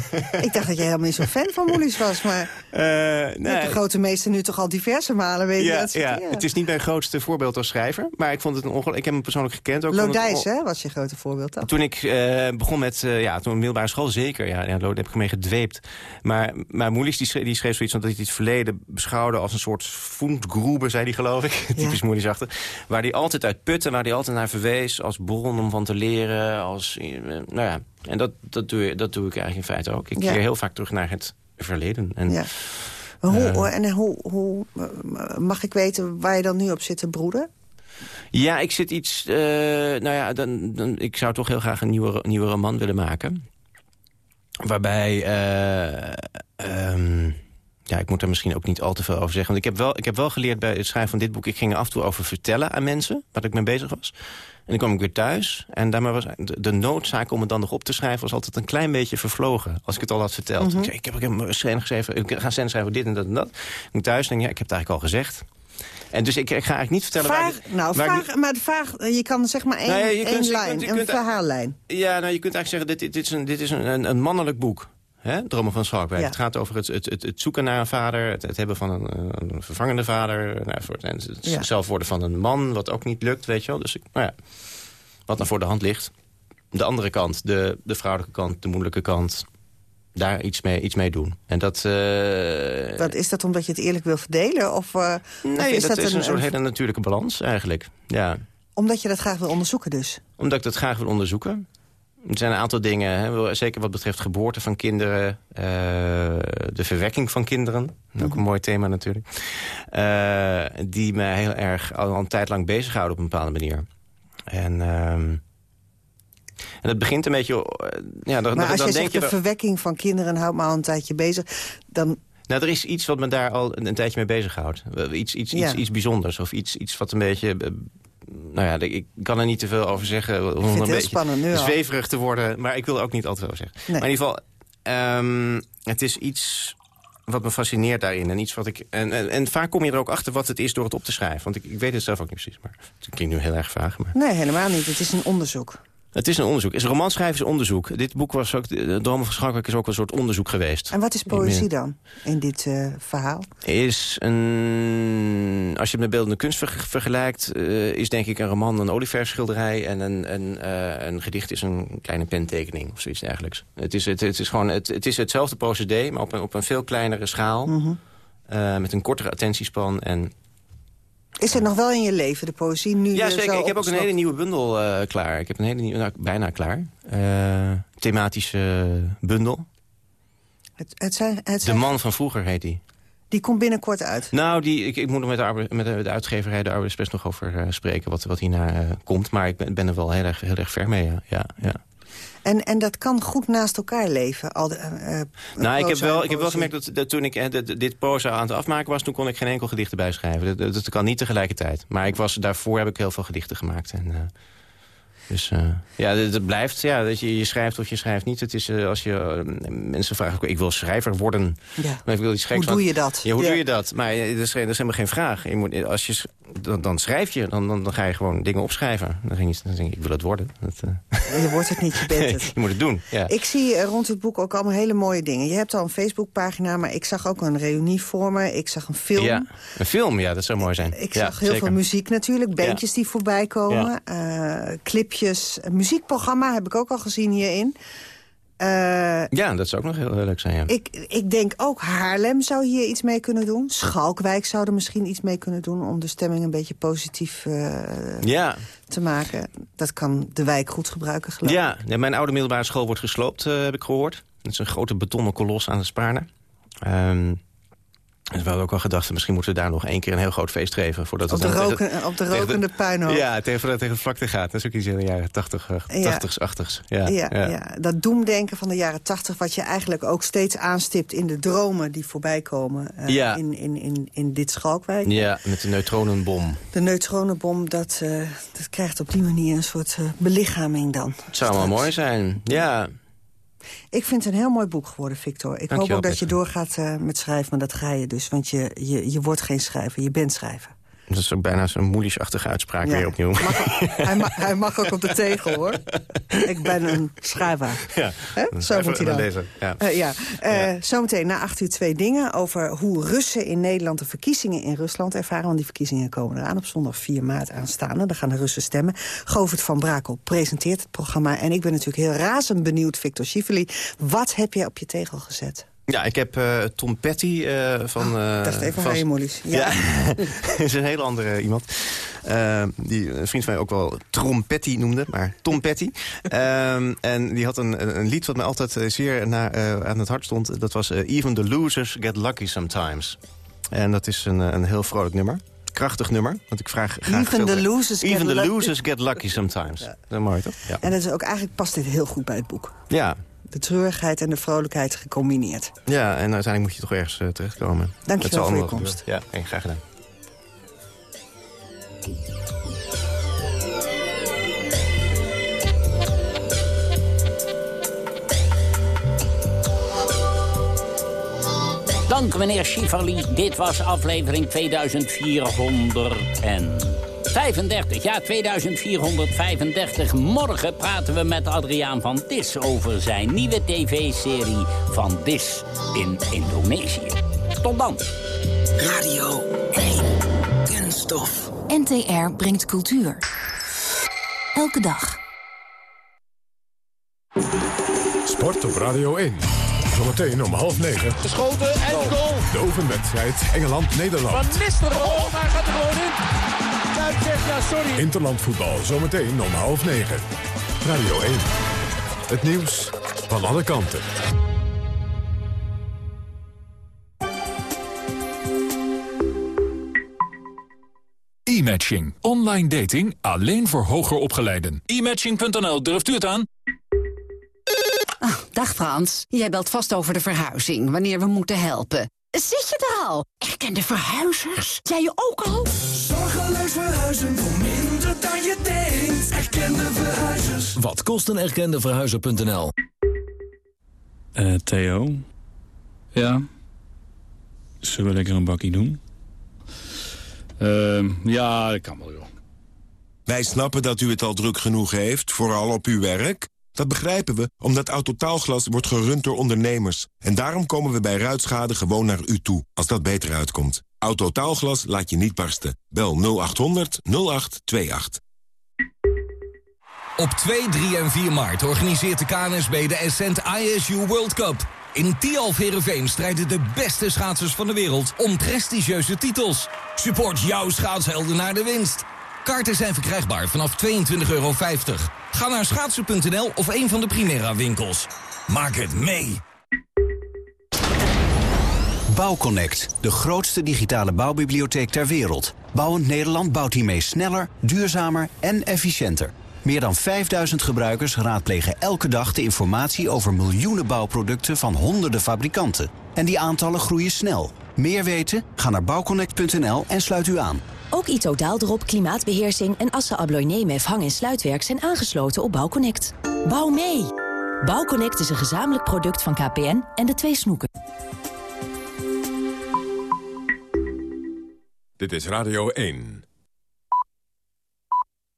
ik dacht dat jij helemaal niet zo'n fan van Moelis was, maar... Uh, nee. de grote meester nu toch al diverse malen weten ja, ja, het is niet mijn grootste voorbeeld als schrijver, maar ik vond het een ongeluk. Ik heb hem persoonlijk gekend. Ook Lodijs, hè, was je grote voorbeeld dan? Toen ik uh, begon met, ja, toen middelbare school zeker, ja, ja Lodijs heb ik mee gedweept. Maar, maar Moelis die schreef, die schreef zoiets, omdat hij het verleden beschouwde als een soort fundgroebe, zei hij geloof ik, typisch Moelis achter, waar hij altijd uit putte, waar hij altijd naar verwees als bron om van te leren, als nou ja, en dat, dat, doe, dat doe ik eigenlijk in feite ook. Ik ja. keer heel vaak terug naar het verleden. En, ja. hoe, uh, en hoe, hoe mag ik weten waar je dan nu op zit te broeden? Ja, ik zit iets... Uh, nou ja, dan, dan, ik zou toch heel graag een nieuwe, nieuwe roman willen maken. Waarbij... Uh, um, ja, ik moet er misschien ook niet al te veel over zeggen. Want ik heb wel, ik heb wel geleerd bij het schrijven van dit boek... ik ging er af en toe over vertellen aan mensen... wat ik mee bezig was. En dan kwam ik weer thuis. En daarmee was de, noodzaak om het dan nog op te schrijven... was altijd een klein beetje vervlogen. Als ik het al had verteld. Mm -hmm. Ik, ik heb een scène geschreven. Ik ga scène schrijven dit en dat en dat. Ik moet thuis denk ja, ik heb het eigenlijk al gezegd. En dus ik, ik ga eigenlijk niet vertellen... Vraag, waar, nou, waar vraag, ik, maar de vraag, je kan zeg maar één, nou ja, één kunt, lijn, kunt, een verhaallijn. Ja, nou, je kunt eigenlijk zeggen, dit, dit is, een, dit is een, een mannelijk boek. Hè? Dromen van Schalkwijk. Ja. Het gaat over het, het, het, het, zoeken naar een vader, het, het hebben van een, een vervangende vader... Nou, en het ja. zelf worden van een man, wat ook niet lukt, weet je wel. Dus nou ja wat dan voor de hand ligt. De andere kant, de, de vrouwelijke kant, de moeilijke kant... daar iets mee, iets mee doen. En dat, uh... dat, is dat omdat je het eerlijk wil verdelen? Of, uh, nee, of is dat, dat is een, een soort hele natuurlijke balans eigenlijk. Ja. Omdat je dat graag wil onderzoeken dus? Omdat ik dat graag wil onderzoeken. Er zijn een aantal dingen, hè, zeker wat betreft geboorte van kinderen... Uh, de verwekking van kinderen, mm -hmm. ook een mooi thema natuurlijk... Uh, die mij heel erg al een tijd lang bezighouden op een bepaalde manier. En, um, en het begint een beetje... Uh, ja, dan, maar als dan je denk zegt je de verwekking van kinderen houdt me al een tijdje bezig... dan nou, er is iets wat me daar al een, een tijdje mee bezighoudt. Iets, iets, ja. iets, iets bijzonders of iets, iets wat een beetje... Nou ja, ik kan er niet te veel over zeggen. Om een beetje spannend, zweverig te worden. Maar ik wil er ook niet al te veel zeggen. Nee. Maar in ieder geval, um, het is iets wat me fascineert daarin. En, iets wat ik, en, en, en, vaak kom je er ook achter wat het is door het op te schrijven. Want ik, ik weet het zelf ook niet precies. Maar het klinkt nu heel erg vaag. Maar... Nee, helemaal niet. Het is een onderzoek. Het is een onderzoek. Het is romanschrijven is onderzoek. Dit boek was ook, de Dromen van Schalkwijk is ook een soort onderzoek geweest. En wat is poëzie dan in dit uh, verhaal? Is een, als je het met beeldende kunst vergelijkt... Uh, is denk ik een roman een olieverschilderij... en een, een, uh, een gedicht is een kleine pentekening of zoiets dergelijks. Het is, het, het is, gewoon, het, het is hetzelfde procedé, maar op een, op een veel kleinere schaal... Mm -hmm. met een kortere attentiespan en is het nog wel in je leven, de poëzie? Nu ja, zeker. Ik heb ook een hele nieuwe bundel uh, klaar. Ik heb een hele nieuwe, nou, bijna klaar. Uh, thematische bundel. Het, het zijn, het zijn... De man van vroeger heet die. Die komt binnenkort uit? Nou, die, ik, ik moet er met de, met de, de uitgeverij de Arbeidsbest nog over uh, spreken... wat, wat hierna komt. Maar ik ben, ben, er wel heel erg, heel erg ver mee, ja. ja, ja. En, en dat kan goed naast elkaar leven? Al de, uh, nou, ik heb, wel, ik heb wel gemerkt dat, dat toen ik uh, dit proza aan het afmaken was... toen kon ik geen enkel gedicht erbij schrijven. Dat, dat, kan niet tegelijkertijd. Maar ik was, daarvoor heb ik heel veel gedichten gemaakt. En, uh, dus uh, ja, het blijft. Ja, dat je, je schrijft of je schrijft niet. Het is uh, als je uh, mensen vragen, ik wil schrijver worden. Ja. Maar ik wil iets hoe doe je dat? Ja, hoe doe je dat? Maar dat is, dat is helemaal geen vraag. Je moet, als je, dan, dan schrijf je, dan, dan, dan, ga je gewoon dingen opschrijven. Dan denk je, dan denk ik, ik wil het worden. Dat, je wordt het niet, je bent het. je moet het doen, ja. Ik zie rond dit boek ook allemaal hele mooie dingen. Je hebt al een Facebookpagina, maar ik zag ook een reunie voor me. Ik zag een film. Ja, een film, ja, dat zou mooi zijn. Ik zag heel veel muziek natuurlijk, bandjes die voorbij komen. clipjes, muziek muziekprogramma heb ik ook al gezien hierin. Uh, ja, dat zou ook nog heel, leuk zijn, ja. Ik, ik denk ook Haarlem zou hier iets mee kunnen doen. Schalkwijk zou er misschien iets mee kunnen doen... om de stemming een beetje positief uh, ja. te maken. Dat kan de wijk goed gebruiken, geloof ja, ik. Ja, mijn oude middelbare school wordt gesloopt, uh, heb ik gehoord. Het is een grote betonnen kolos aan de Spaarne. Um, en we hadden ook al gedacht, misschien moeten we daar nog één keer een heel groot feest geven. Voordat op, het de roken, op de rokende puinhoop. Ja, tegen, voordat tegen het vlakte gaat. Dat is ook iets in de jaren 80, uh, 80s, 80s. Ja, ja, ja. ja, dat doemdenken van de jaren 80... wat je eigenlijk ook steeds aanstipt in de dromen die voorbij komen... Uh, ja. in, in, in, in dit Schalkwijk. Ja, met de neutronenbom. De neutronenbom, dat, uh, dat krijgt op die manier een soort uh, belichaming dan. Het zou wel mooi zijn, ja... Ik vind het een heel mooi boek geworden, Victor. Ik hoop ook dat je doorgaat uh, met schrijven, maar dat ga je dus. Want je, je, je wordt geen schrijver, je bent schrijver. Dat is ook bijna zo'n moeilijksachtige uitspraak ja. weer opnieuw. Mag, hij, mag, hij, mag, ook op de tegel, hoor. Ik ben een. Ja, Zo moet hij dan. Lezen. Ja. Uh, ja. Uh. Zometeen na acht uur twee dingen over hoe Russen in Nederland de verkiezingen in Rusland ervaren. Want die verkiezingen komen eraan op zondag 4 maart aanstaande. Dan gaan de Russen stemmen. Govert van Brakel presenteert het programma. En ik ben natuurlijk heel razend benieuwd, Victor Schifeli. Wat heb je op je tegel gezet? Ja, ik heb uh, Tom Petty uh, van... Uh, ik dacht even van. Ja, ja. is een hele andere iemand. die een vriend van mij ook wel Trompetti noemde, maar Tom Petty. um, en die had een, een lied wat mij altijd zeer na, aan het hart stond. Dat was Even the Losers Get Lucky Sometimes. En dat is een, een heel vrolijk nummer krachtig nummer. Want ik vraag graag... Even the losers, Even get, the losers get lucky sometimes. Ja. Dat is mooi, toch? Ja. En dat is ook, eigenlijk past dit heel goed bij het boek. Ja, de treurigheid en de vrolijkheid gecombineerd. Ja, en uiteindelijk moet je toch ergens uh, terechtkomen. Dank je wel voor je komst. Ja, en graag gedaan. Dank meneer Schifali. Dit was aflevering 2435. Ja, 2435. Morgen praten we met Adriaan van Dis over zijn nieuwe tv-serie van Dis in Indonesië. Tot dan. Radio 1. Kunststof. NTR brengt cultuur. Elke dag. Sport op Radio 1. Zometeen om half negen. Geschoten en goal. De oefenwedstrijd Engeland-Nederland. Van Nistelrooy, maar hij gaat er gewoon in. Kuip zegt ja, sorry. Interlandvoetbal zometeen om half negen. Radio 1. Het nieuws van alle kanten. E-matching. Online dating alleen voor hoger opgeleiden. E-matching.nl, durft u het aan? Oh, dag Frans, jij belt vast over de verhuizing, wanneer we moeten helpen. Zit je er al? Erkende verhuizers? Jij je ook al? Verhuizen voor minder dan je denkt. Erkende verhuizers. Wat kost een erkende verhuizer.nl? Uh, Theo? Ja? Zullen we lekker een bakkie doen? Uh, ja, dat kan wel, joh. Wij snappen dat u het al druk genoeg heeft, vooral op uw werk. Dat begrijpen we, omdat Autotaalglas wordt gerund door ondernemers. En daarom komen we bij ruitschade gewoon naar u toe, als dat beter uitkomt. Autotaalglas laat je niet barsten. Bel 0800 0828. Op 2, 3 en 4 maart organiseert de KNSB de Ascent ISU World Cup. In Tialf Herenveen strijden de beste schaatsers van de wereld om prestigieuze titels. Support jouw schaatshelden naar de winst. Kaarten zijn verkrijgbaar vanaf 22,50 euro. Ga naar schaatsen.nl of een van de Primera winkels. Maak het mee! Bouwconnect, de grootste digitale bouwbibliotheek ter wereld. Bouwend Nederland bouwt hiermee sneller, duurzamer en efficiënter. Meer dan 5000 gebruikers raadplegen elke dag de informatie over miljoenen bouwproducten van honderden fabrikanten. En die aantallen groeien snel. Meer weten? Ga naar bouwconnect.nl en sluit u aan. Ook Ito Daaldrop, Klimaatbeheersing en Assa Abloy Nemef hang- en sluitwerk zijn aangesloten op Bouwconnect. Bouw mee! Bouwconnect is een gezamenlijk product van KPN en de twee snoeken. Dit is Radio 1.